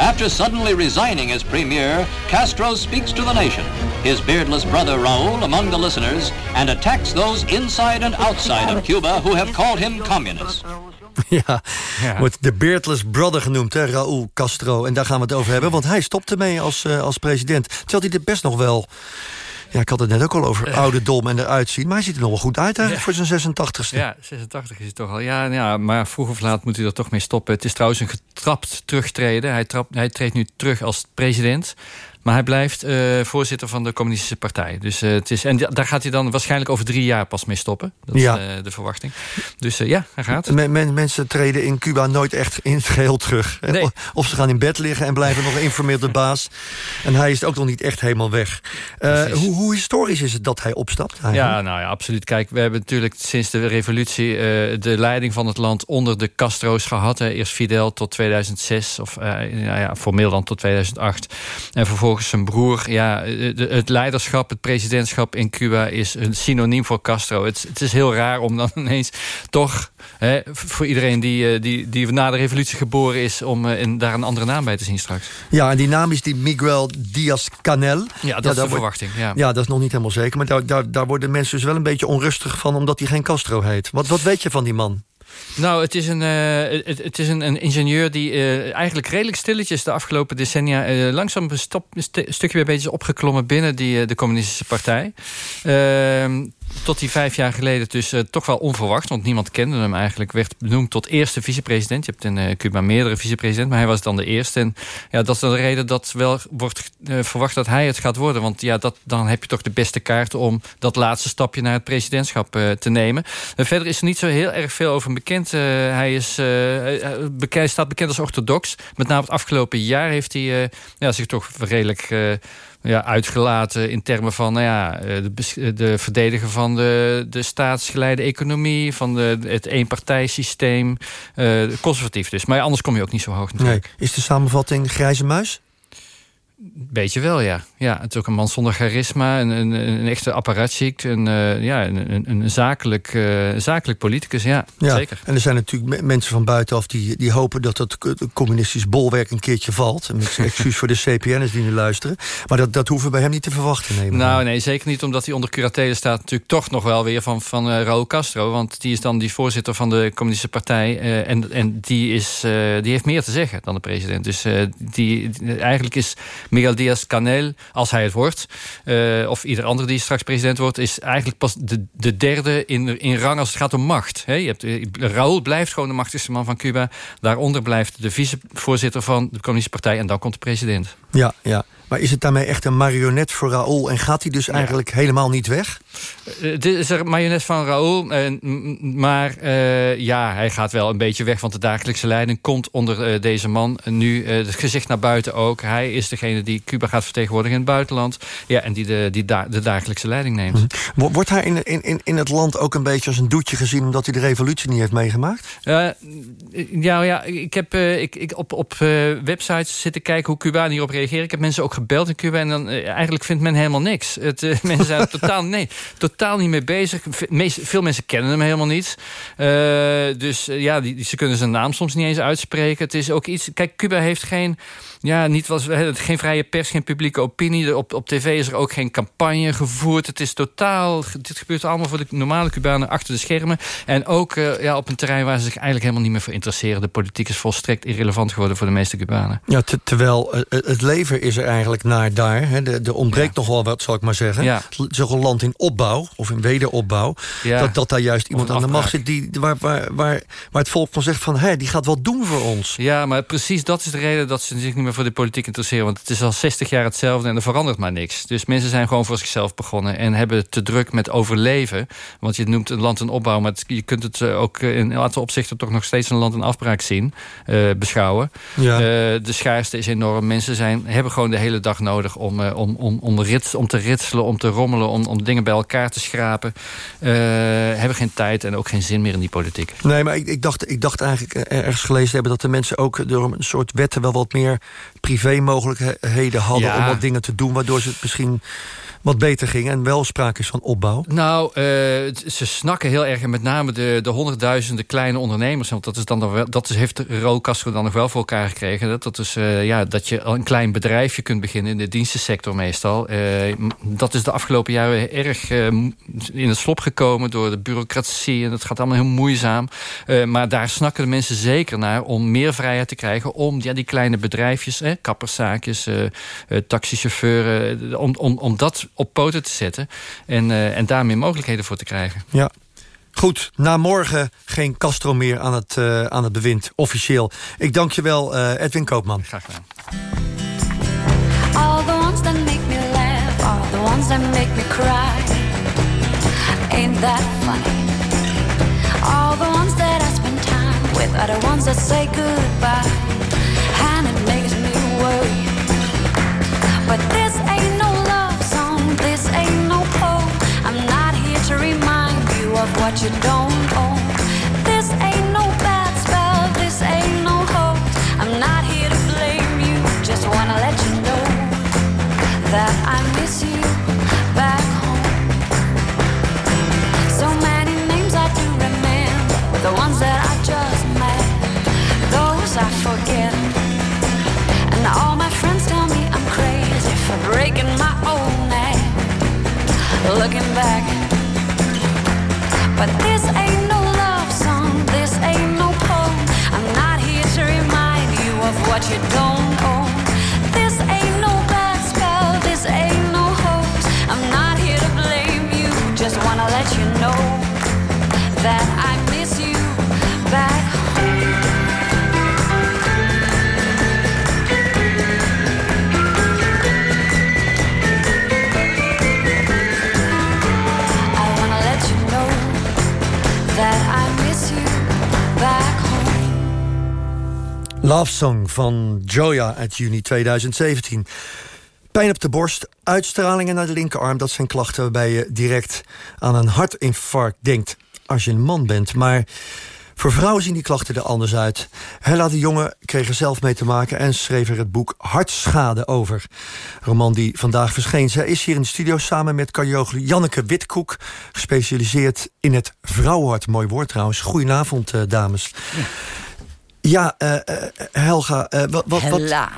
After suddenly resigning as premier, Castro speaks to the nation, his beardless brother Raul among the listeners, and attacks those inside and outside of Cuba who have called him communist. Ja, wordt de Beardless Brother genoemd, hè, Raúl Castro. En daar gaan we het over hebben, want hij stopt ermee als, eh, als president. Terwijl hij er best nog wel... Ja, ik had het net ook al over ouderdom en eruit zien. Maar hij ziet er nog wel goed uit eigenlijk voor zijn 86ste. Ja, 86 is het toch al. Ja, ja, maar vroeg of laat moet u er toch mee stoppen. Het is trouwens een getrapt terugtreden. Hij, trap, hij treedt nu terug als president. Maar hij blijft eh, voorzitter van de Communistische Partij. Dus, eh, het is, en da- daar gaat hij dan waarschijnlijk over drie jaar pas mee stoppen. Dat Ja. is eh, de verwachting. Dus ja, hij gaat. Men- men- mensen treden in Cuba nooit echt in het geheel terug. Nee. Of ze gaan in bed liggen en blijven nog informeel de baas. En hij is ook nog niet echt helemaal weg. Hoe, hoe historisch is het dat hij opstapt? eigenlijk? Ja, nou ja, absoluut. Kijk, we hebben natuurlijk sinds de revolutie de leiding van het land onder de Castro's gehad. Hè. Eerst Fidel tot 2006, of nou ja, formeel dan tot 2008. En vervolgens volgens zijn broer... Ja, het leiderschap, het presidentschap in Cuba is een synoniem voor Castro. Het, het is heel raar om dan ineens toch... Hè, voor iedereen die, die, die na de revolutie geboren is... om in, daar een andere naam bij te zien straks. Ja, en die naam is die Miguel Diaz-Canel. Ja, dat is de verwachting. Ja. ja, dat is nog niet helemaal zeker. Maar daar, daar, daar worden mensen dus wel een beetje onrustig van... omdat hij geen Castro heet. Wat, wat weet je van die man? Nou, het is een, uh, het, het, is een, een ingenieur die uh, eigenlijk redelijk stilletjes de afgelopen decennia uh, langzaam een, stukje bij beetje is opgeklommen binnen die, de communistische partij. Tot hij vijf jaar geleden dus uh, toch wel onverwacht... want niemand kende hem eigenlijk, werd benoemd tot eerste vicepresident. Je hebt in uh, Cuba meerdere vicepresidenten, maar hij was dan de eerste. En ja, dat is de reden dat wel wordt uh, verwacht dat hij het gaat worden. Want ja, dat, dan heb je toch de beste kaart om dat laatste stapje naar het presidentschap te nemen. verder is er niet zo heel erg veel over bekend. hij is, bekend, staat bekend als orthodox. Met name het afgelopen jaar heeft hij ja, zich toch redelijk ja, uitgelaten in termen van nou ja, eh, de, de verdediger van de, de staatsgeleide economie, van de, het eenpartijsysteem, uh, conservatief dus. Maar anders kom je ook niet zo hoog natuurlijk. Nee. Is de samenvatting grijze muis? Beetje wel, ja. ja. Het is ook een man zonder charisma, een, een, een echte apparatchik, een, uh, ja, een, een, zakelijk, uh, zakelijk politicus, ja, ja, zeker. En er zijn natuurlijk mensen van buitenaf die, die hopen dat het communistisch bolwerk een keertje valt. Excuus voor de CPN'ers die nu luisteren. Maar dat, dat hoeven we bij hem niet te verwachten. Nemen. Nou, nee, zeker niet, omdat hij onder curatele staat natuurlijk toch nog wel weer van, van uh, Raúl Castro. Want die is dan die voorzitter van de communistische partij. en en die, is, die heeft meer te zeggen dan de president. Dus die, eigenlijk is Miguel Díaz-Canel, als hij het wordt... Uh, of ieder andere die straks president wordt... is eigenlijk pas de, de derde in, in rang als het gaat om macht. He, je hebt, eh, Raúl blijft gewoon de machtigste man van Cuba. Daaronder blijft de vicevoorzitter van de Communistische Partij... en dan komt de president. Ja, ja. Maar is het daarmee echt een marionet voor Raoul... en gaat hij dus eigenlijk helemaal niet weg? Dit is een marionet van Raoul. Maar uh, ja, hij gaat wel een beetje weg... want de dagelijkse leiding komt onder deze man. Nu het gezicht naar buiten ook. Hij is degene die Cuba gaat vertegenwoordigen in het buitenland. Ja, en die de, die da de dagelijkse leiding neemt. Mhm. Wordt hij in, in, in het land ook een beetje als een doetje gezien... omdat hij de revolutie niet heeft meegemaakt? ja, ja, ik heb ik, ik op, op websites zitten kijken hoe Cuba hierop reageren. Ik heb mensen ook gebeld in Cuba en dan uh, eigenlijk vindt men helemaal niks. Het, uh, mensen zijn totaal, nee, totaal niet mee bezig. Veel mensen kennen hem helemaal niet. Uh, dus ja, die, ze kunnen zijn naam soms niet eens uitspreken. Het is ook iets... Kijk, Cuba heeft geen ja, niet was, geen vrije pers, geen publieke opinie. Op, op tv is er ook geen campagne gevoerd. Het is totaal, dit gebeurt allemaal voor de normale Cubanen achter de schermen. En ook uh, ja, op een terrein waar ze zich eigenlijk helemaal niet meer voor interesseren. De politiek is volstrekt irrelevant geworden voor de meeste Cubanen. Ja, terwijl uh, het leven is er eigenlijk naar daar. Hè. Er ontbreekt ja. nog wel wat, zal ik maar zeggen. Ja. Een land in opbouw, of in wederopbouw. Ja. Dat, dat daar juist iemand aan de macht zit die, waar, waar, waar, waar het volk van zegt van... hé, die gaat wat doen voor ons. Ja, maar precies dat is de reden dat ze zich niet meer voor de politiek interesseren. Want het is al 60 jaar hetzelfde en er verandert maar niks. Dus mensen zijn gewoon voor zichzelf begonnen. En hebben te druk met overleven. Want je noemt een land een opbouw. Maar je kunt het eh, ook in een aantal opzichten toch nog steeds een land in afbraak zien. Uh, beschouwen. Ja. Uh, de schaarste is enorm. Mensen zijn, hebben gewoon de hele dag nodig om, uh, om, om, om, rits, om te ritselen, om te rommelen, om, om dingen bij elkaar te schrapen. hebben geen tijd en ook geen zin meer in die politiek. Nee, maar ik, ik, dacht, ik dacht eigenlijk ergens gelezen hebben dat de mensen ook door een soort wetten wel wat meer privé-mogelijkheden hadden... om wat dingen te doen, waardoor ze het misschien wat beter ging en wel sprake is van opbouw? Nou, uh, ze snakken heel erg, en met name de, de honderdduizenden kleine ondernemers... want dat, is dan wel, dat is, heeft Castro dan nog wel voor elkaar gekregen... dat, dat, is, uh, ja, dat je een klein bedrijfje kunt beginnen in de dienstensector meestal. Uh, dat is de afgelopen jaren erg in het slop gekomen door de bureaucratie... en dat gaat allemaal heel moeizaam. maar daar snakken de mensen zeker naar om meer vrijheid te krijgen... om ja, die kleine bedrijfjes, eh, kapperszaakjes, taxichauffeuren... om, om, om dat op poten te zetten. En, uh, en daar meer mogelijkheden voor te krijgen. Ja. Goed, na morgen geen Castro meer aan het, uh, aan het bewind, officieel. Ik dank je wel, uh, Edwin Koopman. Graag gedaan. All the ones that make me laugh, all the ones that make me cry. Ain't that funny? All the ones that I spend time with are the ones that say goodbye. And it makes me worry. But what you don't Love van Joya uit juni 2017. Pijn op de borst, uitstralingen naar de linkerarm... dat zijn klachten waarbij je direct aan een hartinfarct denkt... als je een man bent. Maar voor vrouwen zien die klachten er anders uit. Hella de Jonge kreeg er zelf mee te maken... en schreef er het boek Hartschade over. Roman die vandaag verscheen. Zij is hier in de studio samen met cardioloog Janneke Witkoek... gespecialiseerd in het vrouwenhart. Mooi woord trouwens. Goedenavond, eh, dames. Ja, eh, eh, Helga, eh, wat, wat.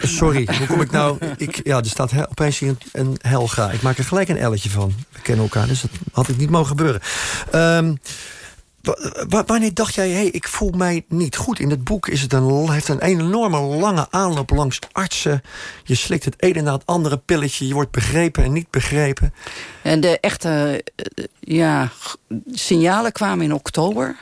Sorry, hoe kom ik nou... Ik, ja, er staat he- opeens hier een, een Helga. Ik maak er gelijk een elletje van. We kennen elkaar, dus dat had ik niet mogen gebeuren. Ehm, wa- wa- wanneer dacht jij, hey, ik voel mij niet goed? In het boek is het een, heeft een enorme lange aanloop langs artsen. Je slikt het ene na het andere pilletje. Je wordt begrepen en niet begrepen. En de echte ja, signalen kwamen in oktober.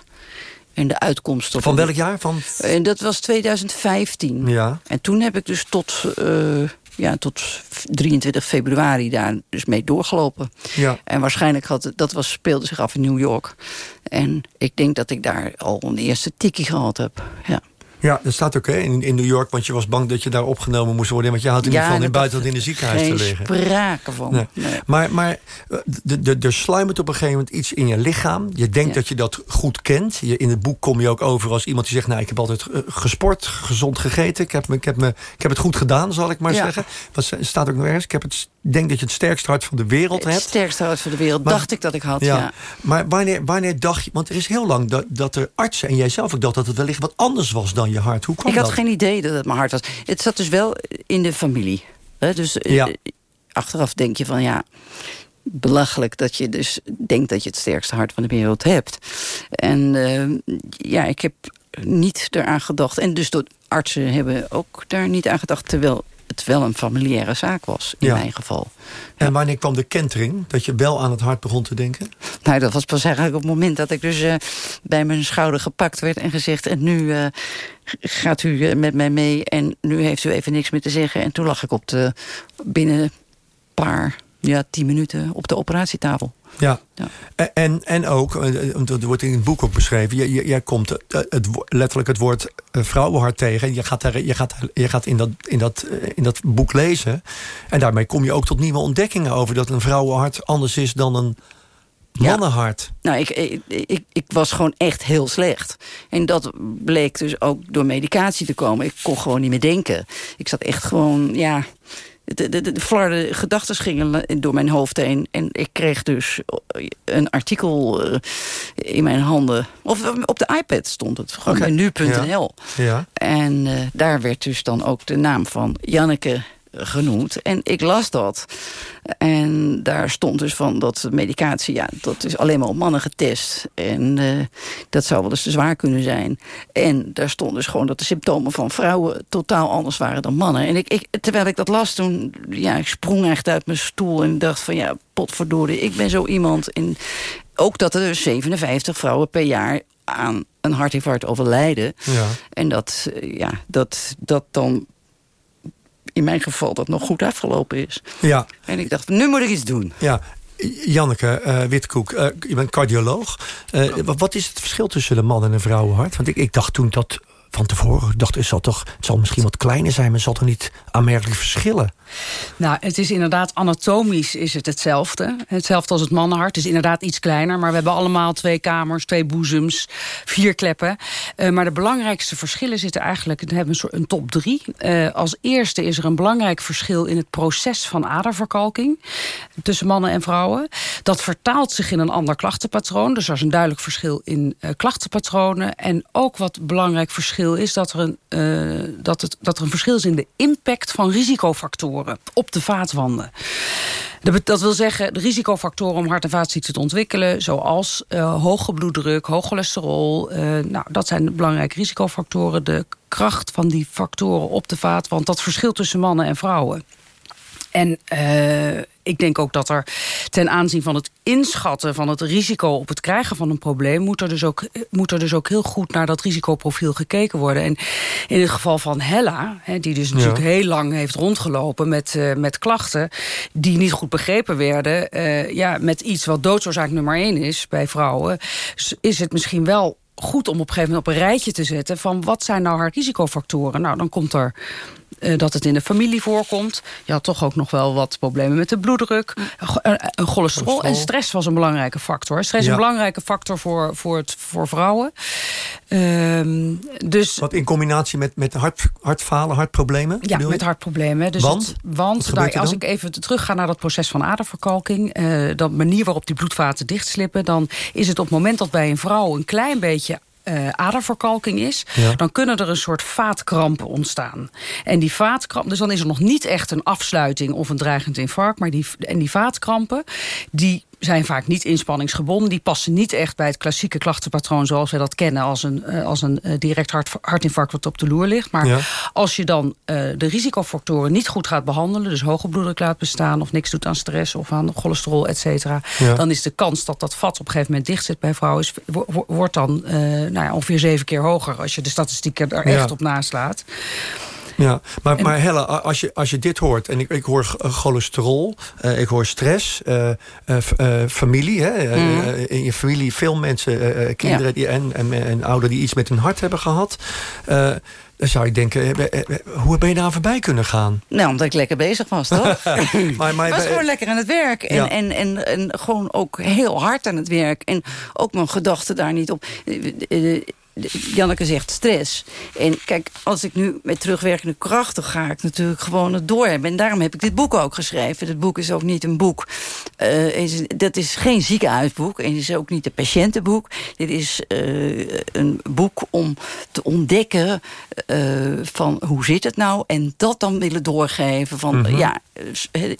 En de uitkomst... tot- Van welk jaar? Van... En dat was 2015. Ja. En toen heb ik dus tot, eh, ja, tot 23 februari daar dus mee doorgelopen. Ja. En waarschijnlijk had dat was, speelde zich af in New York. En ik denk dat ik daar al een eerste tikkie gehad heb. Ja. Ja, dat staat ook hè, in, in New York, want je was bang dat je daar opgenomen moest worden. Want je had in ieder geval in het dat- buitenland in de ziekenhuis te geen liggen. sprake van. Nee. Nee. Maar, maar eh, de- de- er sluimert op een gegeven moment iets in je lichaam. Je denkt dat je dat goed kent. Je, in het boek kom je ook over als iemand die zegt... nou, ik heb altijd eh, gesport, gezond gegeten. Ik heb, me, ik, heb me, ik heb het goed gedaan, zal ik maar Ja. zeggen. Wat staat ook nog ergens. Ik heb het, denk dat je het sterkste hart van de wereld Het hebt. sterkste hart van de wereld, Maar- dacht ik dat ik had. Ja. Maar wanneer, wanneer dacht je... Want er is heel lang dat, dat er artsen en jij zelf ook dacht... dat het wellicht wat anders was dan je hart. Hoe kwam Ik had dat? geen idee dat het mijn hart was. Het zat dus wel in de familie. Hè? Dus eh, Ja. achteraf denk je van ja, belachelijk dat je dus denkt dat je het sterkste hart van de wereld hebt. En eh, ja, ik heb niet eraan gedacht. En dus de artsen hebben ook daar niet aan gedacht, terwijl het wel een familiaire zaak was in Ja. mijn geval. En wanneer kwam de kentering? Dat je wel aan het hart begon te denken? Nou, dat was pas eigenlijk op het moment dat ik dus eh, bij mijn schouder gepakt werd en gezegd... en nu eh, gaat u eh, met mij mee en nu heeft u even niks meer te zeggen. En toen lag ik op de, binnen paar, ja, tien minuten op de operatietafel. Ja. En, en, en ook, eh, dat wordt in het boek ook beschreven... jij komt eh, het, letterlijk het woord eh, vrouwenhart tegen. Je gaat, daar, je gaat, je gaat in, dat, in, dat, eh, in dat boek lezen. En daarmee kom je ook tot nieuwe ontdekkingen over... dat een vrouwenhart anders is dan een mannenhart. Nou, ik, ik, ik, ik was gewoon echt heel slecht. En dat bleek dus ook door medicatie te komen. Ik kon gewoon niet meer denken. Ik zat echt gewoon, ja... De, de, de, de flarde gedachten gingen door mijn hoofd heen. En ik kreeg dus een artikel eh, in mijn handen. Of op de iPad stond het. Gewoon bij nu.nl. Ja. Ja. En eh, daar werd dus dan ook de naam van Janneke genoemd. En ik las dat. En daar stond dus van dat medicatie... ja, dat is alleen maar op mannen getest. En eh, dat zou wel eens te zwaar kunnen zijn. En daar stond dus gewoon dat de symptomen van vrouwen... totaal anders waren dan mannen. En ik, ik, terwijl ik dat las toen... ja, ik sprong echt uit mijn stoel en dacht van... ja, potverdorie, ik ben zo iemand... En ook dat er dus 57 vrouwen per jaar aan een hartinfarct overlijden. Ja. En dat, eh, ja, dat, dat dan in mijn geval dat nog goed afgelopen is. Ja. En ik dacht, nu moet ik iets doen. Ja. Janneke eh, Witkoek, eh, je bent cardioloog. Eh, wat- is het verschil tussen een man en een vrouwenhart? Want ik, ik dacht toen dat van tevoren, dacht, het zal, toch, het zal misschien wat kleiner zijn... maar het zal toch niet aanmerkelijk verschillen? Nou, het is inderdaad anatomisch is het hetzelfde. Hetzelfde als het mannenhart. Het is inderdaad iets kleiner. Maar we hebben allemaal twee kamers, twee boezems, vier kleppen. Eh, maar de belangrijkste verschillen zitten eigenlijk... We hebben een, soort, een top drie. Eh, als eerste is er een belangrijk verschil in het proces van aderverkalking. Tussen mannen en vrouwen. Dat vertaalt zich in een ander klachtenpatroon. Dus er is een duidelijk verschil in eh, klachtenpatronen. En ook wat belangrijk verschil is... dat er, een, dat, het, dat er een verschil is in de impact van risicofactoren. Op de vaatwanden. Dat wil zeggen, de risicofactoren om hart- en vaatziekten te ontwikkelen... zoals uh, hoge bloeddruk, hoog cholesterol... Uh, nou, dat zijn belangrijke risicofactoren. De kracht van die factoren op de vaatwand... dat verschilt tussen mannen en vrouwen. En uh, ik denk ook dat er ten aanzien van het inschatten van het risico op het krijgen van een probleem, moet er dus ook, moet er dus ook heel goed naar dat risicoprofiel gekeken worden. En in het geval van Hella, hè, die dus natuurlijk heel lang heeft rondgelopen met, uh, met klachten die niet goed begrepen werden, uh, ja, met iets wat doodsoorzaak nummer één is bij vrouwen, is het misschien wel goed om op een gegeven moment op een rijtje te zetten... van wat zijn nou haar risicofactoren? Nou, dan komt er dat het in de familie voorkomt. Je had toch ook nog wel wat problemen met de bloeddruk. Cholesterol. cholesterol. En stress was een belangrijke factor. Stress is ja. een belangrijke factor voor, voor, het, voor vrouwen. Uh, dus, wat in combinatie met, met hart, hartfalen, hartproblemen? Ja, met hartproblemen. Dus want? Het, want nou, als ik even terug ga naar dat proces van aderverkalking... Uh, dat manier waarop die bloedvaten dichtslippen... dan is het op het moment dat bij een vrouw een klein beetje uh, aderverkalking is... Ja. dan kunnen er een soort vaatkrampen ontstaan. En die vaatkrampen, dus dan is er nog niet echt een afsluiting... of een dreigend infarct, maar die, en die vaatkrampen... die zijn vaak niet inspanningsgebonden. Die passen niet echt bij het klassieke klachtenpatroon... zoals we dat kennen als een, uh, als een uh, direct hart, hartinfarct wat op de loer ligt. Maar ja. als je dan uh, de risicofactoren niet goed gaat behandelen... dus hoge bloeddruk laat bestaan of niks doet aan stress... of aan cholesterol, et cetera... Ja. dan is de kans dat dat vat op een gegeven moment dicht zit bij vrouwen... Is, wordt dan nou ja, ongeveer zeven keer hoger... als je de statistieken er echt op naslaat. Ja, maar, maar Helle, als je, als je dit hoort... en ik, ik hoor cholesterol, uh, ik hoor stress, uh, uh, familie... Hè, mm. in je familie veel mensen, kinderen ja. die, en, en, en ouderen... die iets met hun hart hebben gehad... Dan zou ik denken, hoe ben je daar voorbij kunnen gaan? Nou, omdat ik lekker bezig was, toch? maar, maar, ik was gewoon lekker aan het werk. En, ja. en, en, en gewoon ook heel hard aan het werk. En ook mijn gedachten daar niet op Janneke zegt stress. En kijk, als ik nu met terugwerkende krachten ga ik natuurlijk gewoon het door hebben. En daarom heb ik dit boek ook geschreven. Het boek is ook niet een boek. Uh, is, dat is geen ziekenhuisboek. En is ook niet een patiëntenboek. Dit is uh, een boek om te ontdekken uh, van hoe zit het nou. En dat dan willen doorgeven. Van mm -hmm. ja,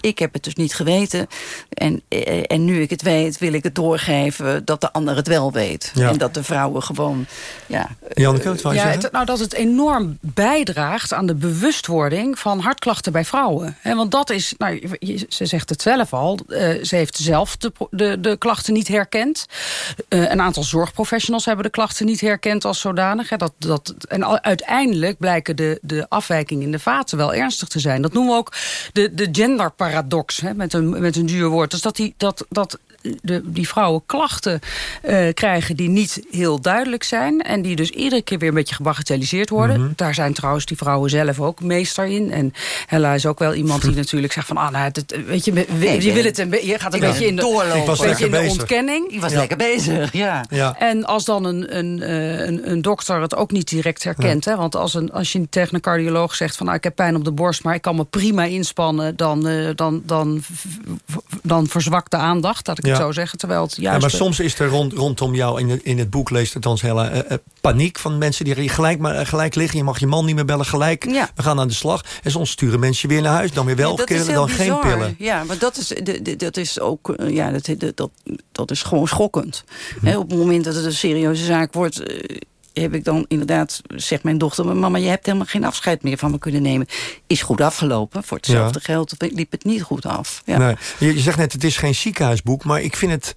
ik heb het dus niet geweten. En, en nu ik het weet, wil ik het doorgeven dat de ander het wel weet. Ja. En dat de vrouwen gewoon... Ja, Janneke, wat ja, het, nou, dat het enorm bijdraagt aan de bewustwording van hartklachten bij vrouwen. He, want dat is, nou, ze zegt het zelf al, uh, ze heeft zelf de, de, de klachten niet herkend. Uh, een aantal zorgprofessionals hebben de klachten niet herkend als zodanig. He, dat, dat, en uiteindelijk blijken de, de afwijkingen in de vaten wel ernstig te zijn. Dat noemen we ook de, de genderparadox, met, een, met een duur woord. Dus dat, die, dat, dat de, die vrouwen klachten uh, krijgen die niet heel duidelijk zijn... en die dus iedere keer weer een beetje gebagatelliseerd worden. Mm -hmm. Daar zijn trouwens die vrouwen zelf ook meester in. En Hella is ook wel iemand die natuurlijk zegt van... ah, nou, het, weet je, nee, je, wil het een je gaat een beetje in de, doorlopen. beetje in de ontkenning. Die was ja. lekker bezig, ja. ja. En als dan een, een, een, een dokter het ook niet direct herkent... Hè, want als, een, als je tegen een cardioloog zegt van... Nou, ik heb pijn op de borst, maar ik kan me prima inspannen... dan, uh, dan, dan, dan verzwakt de aandacht, dat ik het zo zeggen. Terwijl het juist... Ja, maar soms is er rond, rondom jou, in, in het boek leest het dan hele uh, uh, paniek van mensen die gelijk, maar, gelijk liggen. Je mag je man niet meer bellen, gelijk. Ja. We gaan aan de slag. En soms sturen mensen weer naar huis. Dan weer wel ja, dan bizar. geen pillen. Ja, maar dat is, de, de, dat is ook ja, dat, dat, dat is gewoon schokkend. Hm. He, op het moment dat het een serieuze zaak wordt heb ik dan inderdaad, zegt mijn dochter... mama, je hebt helemaal geen afscheid meer van me kunnen nemen. Is goed afgelopen. Voor hetzelfde ja. geld liep het niet goed af. Ja. Nee, je zegt net, het is geen ziekenhuisboek... maar ik vind het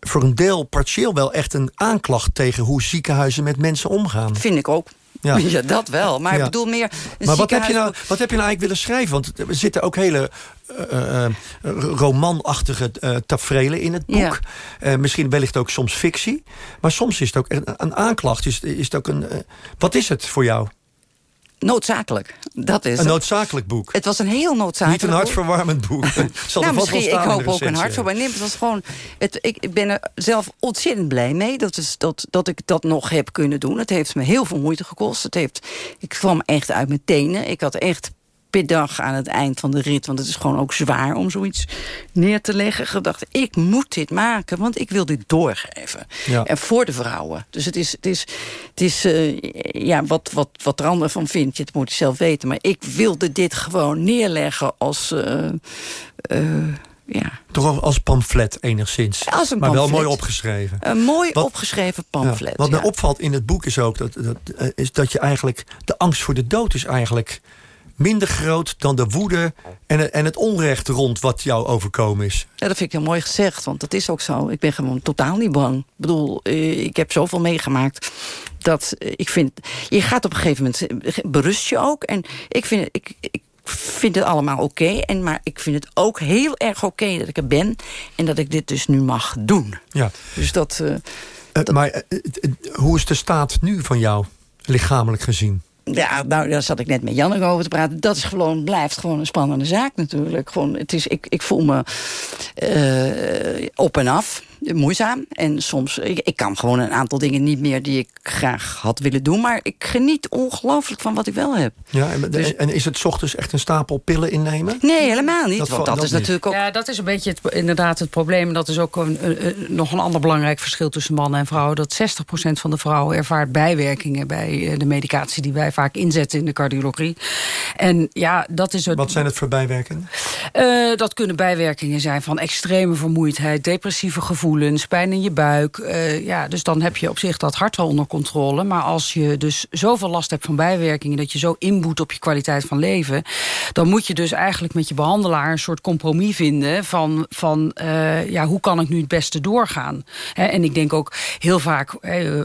voor een deel partieel wel echt een aanklacht... tegen hoe ziekenhuizen met mensen omgaan. Vind ik ook. Ja. ja, dat wel. Maar ja. ik bedoel meer... Maar wat heb, je nou, wat heb je nou eigenlijk willen schrijven? Want er zitten ook hele uh, romanachtige uh, tafereelen in het boek. Ja. misschien wellicht ook soms fictie. Maar soms is het ook een, een aanklacht. Is, is het ook een, wat is het voor jou? Noodzakelijk. Dat is een noodzakelijk boek. Het was een heel noodzakelijk Niet een hartverwarmend boek. Zal nou, misschien, ik hoop ook een hartverwarmend. Nee, het was gewoon. Het, ik, ben er zelf ontzettend blij mee dat, is, dat, dat ik dat nog heb kunnen doen. Het heeft me heel veel moeite gekost. Het heeft, ik kwam echt uit mijn tenen. Ik had echt dag aan het eind van de rit... want het is gewoon ook zwaar om zoiets neer te leggen... gedacht, ik moet dit maken, want ik wil dit doorgeven. Ja. En voor de vrouwen. Dus het is, het is, het is eh, ja, wat, wat, wat er ander van vindt, dat moet je zelf weten. Maar ik wilde dit gewoon neerleggen als... eh, eh, ja, Toch als- pamflet enigszins. Als een maar wel mooi opgeschreven. een mooi Wat- opgeschreven Ja, pamflet. wat ja. mij opvalt in het boek is ook dat, dat, is dat je eigenlijk. De angst voor de dood is eigenlijk minder groot dan de woede en, het- en het onrecht rond wat jou overkomen is. Ja, dat vind ik heel mooi gezegd, want dat is ook zo. Ik ben gewoon totaal niet bang. Ik bedoel, eh, ik heb zoveel meegemaakt dat eh, ik vind... Je gaat op een gegeven moment, eh, berust je ook. En ik vind, ik, ik vind het allemaal oké. en maar ik vind het ook heel erg oké dat ik er ben... en dat ik dit dus nu mag doen. Ja. Dus dat... maar hoe is de staat nu van jou, lichamelijk gezien? Ja, nou, daar zat ik net met Janneke over te praten. Dat is gewoon, blijft gewoon een spannende zaak natuurlijk. Gewoon, het is, ik, ik voel me eh, op en af, moeizaam. En soms, ik, ik kan gewoon een aantal dingen niet meer die ik graag had willen doen. Maar ik geniet ongelooflijk van wat ik wel heb. Ja, en, Dus- en is het 's ochtends echt een stapel pillen innemen? Nee, helemaal niet. Dat want dat, dat is niet. natuurlijk ook... Ja, dat is een beetje het, inderdaad het probleem. En dat is ook een, een- een- nog een ander belangrijk verschil tussen mannen en vrouwen. Dat 60% van de vrouwen ervaart bijwerkingen bij eh, de medicatie die wij vaak inzetten in de cardiologie. En ja, dat is het. Wat zijn het voor bijwerkingen? Eh, dat kunnen bijwerkingen zijn van extreme vermoeidheid, depressieve gevoelens, pijn in je buik. Eh, ja, dus dan heb je op zich dat hart wel onder controle. Maar als je dus zoveel last hebt van bijwerkingen, dat je zo inboet op je kwaliteit van leven, dan moet je dus eigenlijk met je behandelaar een soort compromis vinden van, van eh, ja, hoe kan ik nu het beste doorgaan? En ik denk ook heel vaak eh,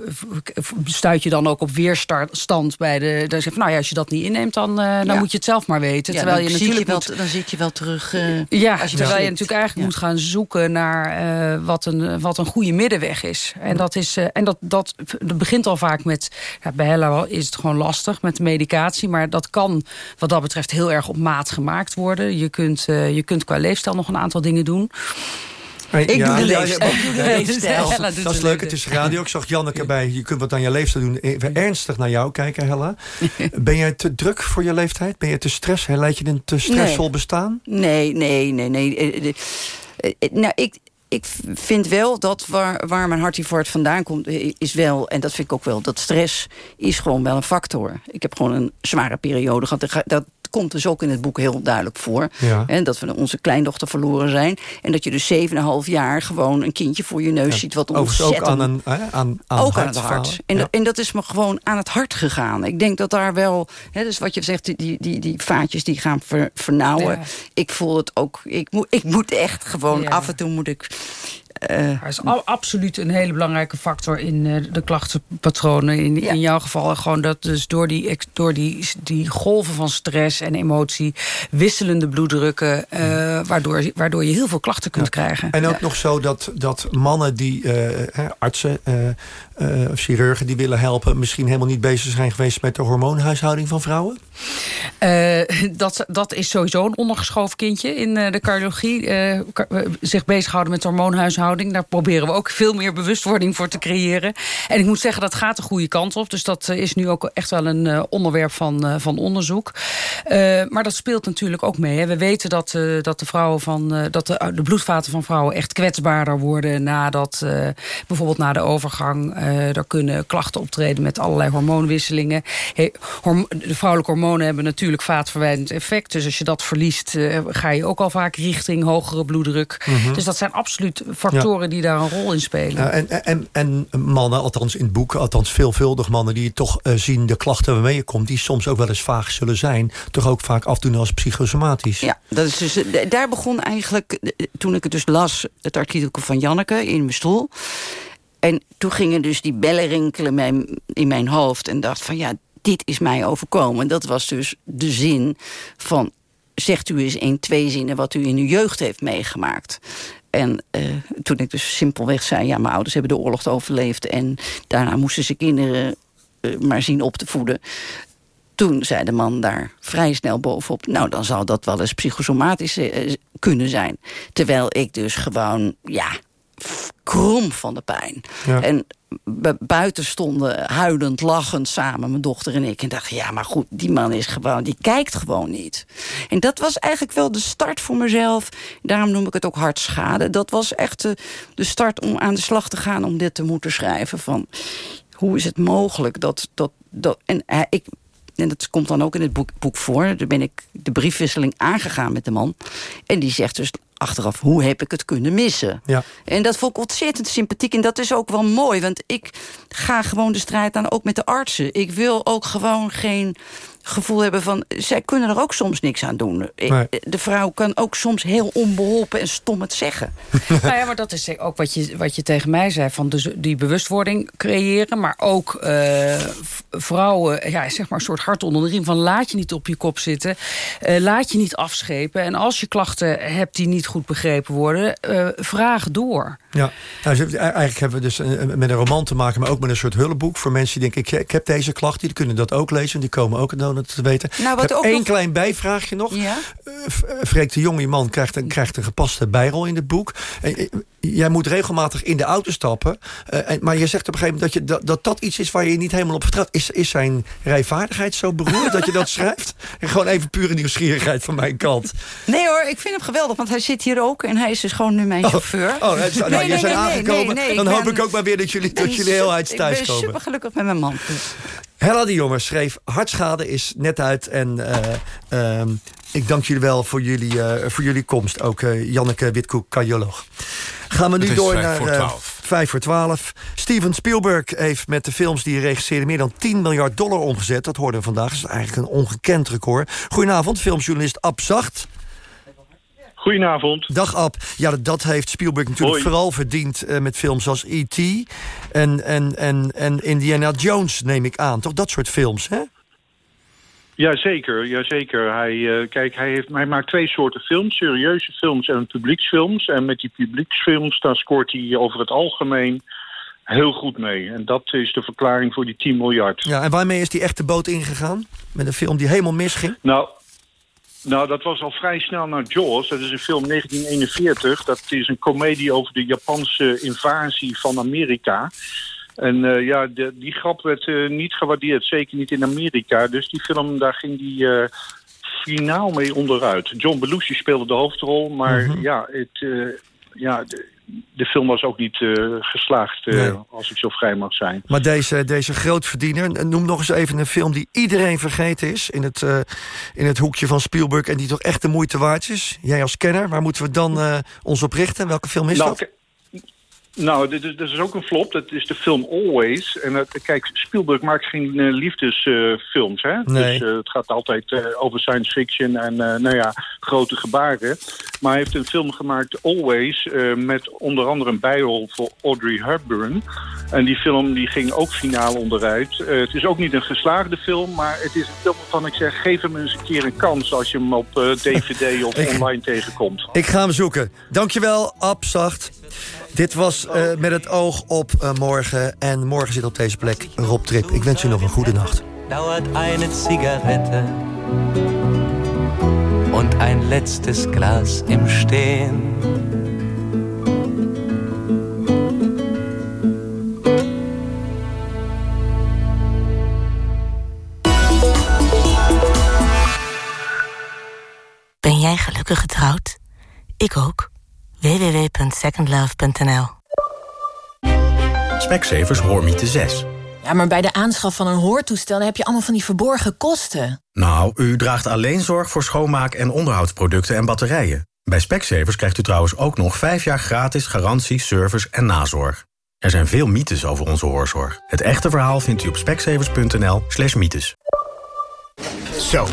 stuit je dan ook op weerstand bij de. Dan zeg je van, nou ja, als je dat niet inneemt, dan, dan Ja. moet je het zelf maar weten. Ja, terwijl je natuurlijk wel, moet- dan zit je wel terug... ja, als je terwijl je natuurlijk eigenlijk moet gaan zoeken naar wat, een, wat een goede middenweg is. En dat, is, eh, en dat, dat, dat begint al vaak met, ja, bij Hella is het gewoon lastig met de medicatie. Maar dat kan wat dat betreft heel erg op maat gemaakt worden. Je kunt, eh, je kunt qua leefstijl nog een aantal dingen doen. Ik doe de leefstijl. ja, ja, leefstijl. dat- is leuk, het is radio. Ik zag Janneke bij. Je kunt wat aan je leeftijd doen. Even ernstig naar jou kijken, Hella. Ben jij te druk voor je leeftijd? Ben je te stress? Leid je een te stressvol Nee. bestaan? Nee, nee, nee, nee. Eh, eh, eh, eh, Nou, ik, ik vind wel dat waar, waar mijn hart hiervoor vandaan komt... is wel, en dat vind ik ook wel, dat stress is gewoon wel een factor. Ik heb gewoon een zware periode gehad. Dat komt dus ook in het boek heel duidelijk voor. Ja. Hè, dat we onze kleindochter verloren zijn. En dat je dus 7,5 jaar gewoon een kindje voor je neus ziet... wat Overigens ook ontzettend aan, een, hè, aan, aan ook aan het hart. En, Ja. en dat is me gewoon aan het hart gegaan. Ik denk dat daar wel, hè, dus wat je zegt, die, die, die, die vaatjes die gaan ver, vernauwen. Ja. Ik voel het ook. Ik moet, ik moet echt gewoon Ja. af en toe moet ik. Eh, Dat is al- absoluut een hele belangrijke factor in eh, de klachtenpatronen. In, in jouw geval gewoon dat dus door, die, door die, die golven van stress en emotie... wisselende bloeddrukken, eh, waardoor, waardoor je heel veel klachten kunt krijgen. En ook Ja. nog zo dat, dat mannen die, eh, hè, artsen eh, eh, of chirurgen die willen helpen... misschien helemaal niet bezig zijn geweest met de hormoonhuishouding van vrouwen? Eh, dat, dat is sowieso een ondergeschoven kindje in eh, de cardiologie. zich bezighouden met hormoonhuishouding. Daar proberen we ook veel meer bewustwording voor te creëren. En ik moet zeggen, dat gaat de goede kant op. Dus dat eh, is nu ook echt wel een eh, onderwerp van, eh, van onderzoek. Maar dat speelt natuurlijk ook mee. Hè. We weten dat, dat, de, vrouwen van, dat de, de bloedvaten van vrouwen echt kwetsbaarder worden... nadat bijvoorbeeld na de overgang... er kunnen klachten optreden met allerlei hormoonwisselingen. Hey, horm- de vrouwelijke hormonen hebben natuurlijk vaatverwijdend effect. Dus als je dat verliest, ga je ook al vaak richting hogere bloeddruk. Mhm. Dus dat zijn absoluut factoren die daar een rol in spelen. Ja, en, en, en mannen, althans in het boek, althans veelvuldig mannen... die toch eh, zien de klachten waarmee je komt... die soms ook wel eens vaag zullen zijn... toch ook vaak afdoen als psychosomatisch. Ja, dat is dus, eh, daar begon eigenlijk, eh, toen ik het dus las... het artikel van Janneke in mijn stoel. En toen gingen dus die bellen rinkelen in mijn, in mijn hoofd... en dacht van ja, dit is mij overkomen. Dat was dus de zin van... zegt u eens in twee zinnen wat u in uw jeugd heeft meegemaakt. En eh, toen ik dus simpelweg zei... ja, mijn ouders hebben de oorlog overleefd... en daarna moesten ze kinderen eh, maar zien op te voeden toen zei de man daar vrij snel bovenop... nou, dan zou dat wel eens psychosomatisch eh, kunnen zijn. Terwijl ik dus gewoon, ja, krom van de pijn. Ja. En bu- buiten stonden huilend, lachend samen mijn dochter en ik. En dacht, ja, maar goed, die man is gewoon, die kijkt gewoon niet. En dat was eigenlijk wel de start voor mezelf. Daarom noem ik het ook hartschade. Dat was echt de, de start om aan de slag te gaan om dit te moeten schrijven. Van hoe is het mogelijk dat. dat, dat en hij- ik. En dat komt dan ook in het boek, boek voor. Daar ben ik de briefwisseling aangegaan met de man. En die zegt dus achteraf, hoe heb ik het kunnen missen? Ja. En dat vond ik ontzettend sympathiek. En dat is ook wel mooi, want ik ga gewoon de strijd aan, ook met de artsen. Ik wil ook gewoon geen gevoel hebben van... zij kunnen er ook soms niks aan doen. Nee. De vrouw kan ook soms heel onbeholpen en stom het zeggen. nou ja, maar dat is ook wat je, wat je tegen mij zei. Van dus die bewustwording creëren. Maar ook eh, vrouwen, ja, zeg maar een soort hart onder de riem. Van laat je niet op je kop zitten. eh, laat je niet afschepen. En als je klachten hebt die niet goed begrepen worden. eh, vraag door. Ja, nou, ze- eigenlijk hebben we dus met een roman te maken... maar ook met een soort hulpboek voor mensen die denken... ik, ik heb deze klachten, die kunnen dat ook lezen... en die komen ook het nodig te weten. Nou, wat ik ook één nog- klein bijvraagje nog. Ja? Eh, Freek de Jong, je man, krijgt een, krijgt een gepaste bijrol in het boek. En, eh, jij moet regelmatig in de auto stappen. eh, en- maar je zegt op een gegeven moment dat, je, dat, dat dat iets is... waar je niet helemaal op vertrouwt. Is, is zijn rijvaardigheid zo beroerd dat je dat schrijft? En gewoon even pure nieuwsgierigheid van mijn kant. Nee hoor, ik vind hem geweldig, want hij zit hier ook... en hij is dus gewoon nu mijn chauffeur. Oh, Nee, nee, zijn aangekomen. nee, nee, dan ik hoop ben- ik ook maar weer dat jullie, dat ben jullie heel uit Ik thuis ben komen. super gelukkig met mijn man. Hella de Jonge schreef Hartschade is net uit. En eh, ehm, ik dank jullie wel voor jullie, eh, voor jullie komst. Ook eh, Janneke Witkoek, cardioloog. Gaan we nu door vijf naar voor eh, twaalf. vijf voor twaalf. Steven Spielberg heeft met de films die hij regisseerde... meer dan 10 miljard dollar omgezet. Dat hoorden we vandaag. Dat is eigenlijk een ongekend record. Goedenavond, filmjournalist Ab Zacht. Goedenavond. Dag Ab. Ja, dat- heeft Spielberg natuurlijk Hoi. vooral verdiend... eh, met films als E.T. En, en, en, en Indiana Jones, neem ik aan. Toch dat soort films, hè? Jazeker, jazeker. Hij, eh, kijk, hij, heeft, hij maakt twee soorten films. Serieuze films en publieksfilms. En met die publieksfilms, daar scoort hij over het algemeen heel goed mee. En dat is de verklaring voor die 10 miljard. Ja, en waarmee is die echt de boot ingegaan? Met een film die helemaal misging? Nou, nou, dat was al vrij snel naar Jaws. Dat is een film 1941. Dat is een komedie over de Japanse invasie van Amerika. En eh, ja, de- die grap werd eh, niet gewaardeerd. Zeker niet in Amerika. Dus die film, daar ging die eh, finaal mee onderuit. John Belushi speelde de hoofdrol. Maar Mhm. ja, het, ja de, de film was ook niet eh, geslaagd, eh, Nee. als ik zo vrij mag zijn. Maar deze, deze grootverdiener, noem nog eens even een film die iedereen vergeten is... in het, eh, in het hoekje van Spielberg en die toch echt de moeite waard is. Jij als kenner, waar moeten we dan ons op richten? Welke film is Nou, dat? Nou, dit is, is ook een flop. Dat is de film Always. En dat, kijk, Spielberg maakt geen eh, liefdesfilms, hè? Nee. Dus eh, het gaat altijd eh, over science fiction en, eh, nou ja, grote gebaren. Maar hij heeft een film gemaakt, Always, eh, met onder andere een bijrol voor Audrey Hepburn. En die film die ging ook finaal onderuit. Eh, het is ook niet een geslaagde film, maar het is een film waarvan ik zeg... geef hem eens een keer een kans als je hem op eh, DVD of Ik- online tegenkomt. Ik ga hem zoeken. Dankjewel, Ab Zacht. Dit was eh, met het oog op eh, morgen. En morgen zit op deze plek Rob Trip. Ik wens u nog een goede nacht. dauert eine Zigarette und ein letztes Glas im Stehen. Ben jij gelukkig getrouwd? Ik ook. www.secondlove.nl Specsavers Hoormiete 6. Ja, maar bij de aanschaf van een hoortoestel heb je allemaal van die verborgen kosten. Nou, u draagt alleen zorg voor schoonmaak- en onderhoudsproducten en batterijen. Bij Specsavers krijgt u trouwens ook nog 5 jaar gratis garantie, service en nazorg. Er zijn veel mythes over onze hoorzorg. Het echte verhaal vindt u op specsavers.nl slash mythes. Zo,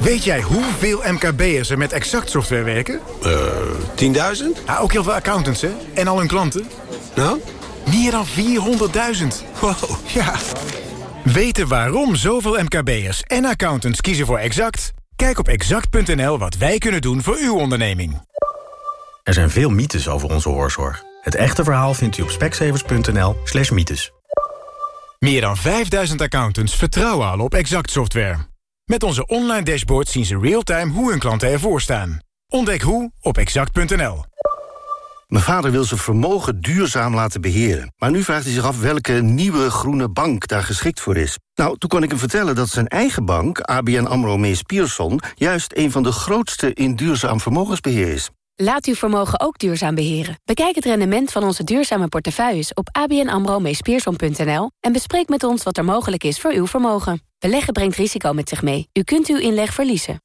weet jij hoeveel MKB'ers er met Exact software werken? Eh, 10.000? Ja, ook heel veel accountants, hè? En al hun klanten. Nou? Meer dan 400.000. Wow. Ja. Weten waarom zoveel MKB'ers en accountants kiezen voor Exact? Kijk op exact.nl wat wij kunnen doen voor uw onderneming. Er zijn veel mythes over onze hoorzorg. Het echte verhaal vindt u op specsavers.nl slash mythes. Meer dan 5000 accountants vertrouwen al op Exact software. Met onze online dashboard zien ze real-time hoe hun klanten ervoor staan. Ontdek hoe op exact.nl. Mijn vader wil zijn vermogen duurzaam laten beheren. Maar nu vraagt hij zich af welke nieuwe groene bank daar geschikt voor is. Nou, toen kon ik hem vertellen dat zijn eigen bank, ABN AMRO Mees Pierson... juist een van de grootste in duurzaam vermogensbeheer is. Laat uw vermogen ook duurzaam beheren. Bekijk het rendement van onze duurzame portefeuilles op abnamro en bespreek met ons wat er mogelijk is voor uw vermogen. Beleggen brengt risico met zich mee. U kunt uw inleg verliezen.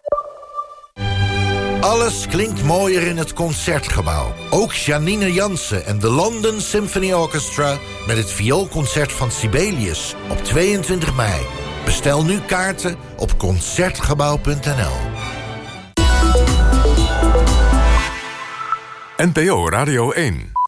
Alles klinkt mooier in het Concertgebouw. Ook Janine Jansen en de London Symphony Orchestra... met het vioolconcert van Sibelius op 22 mei. Bestel nu kaarten op Concertgebouw.nl. NPO Radio 1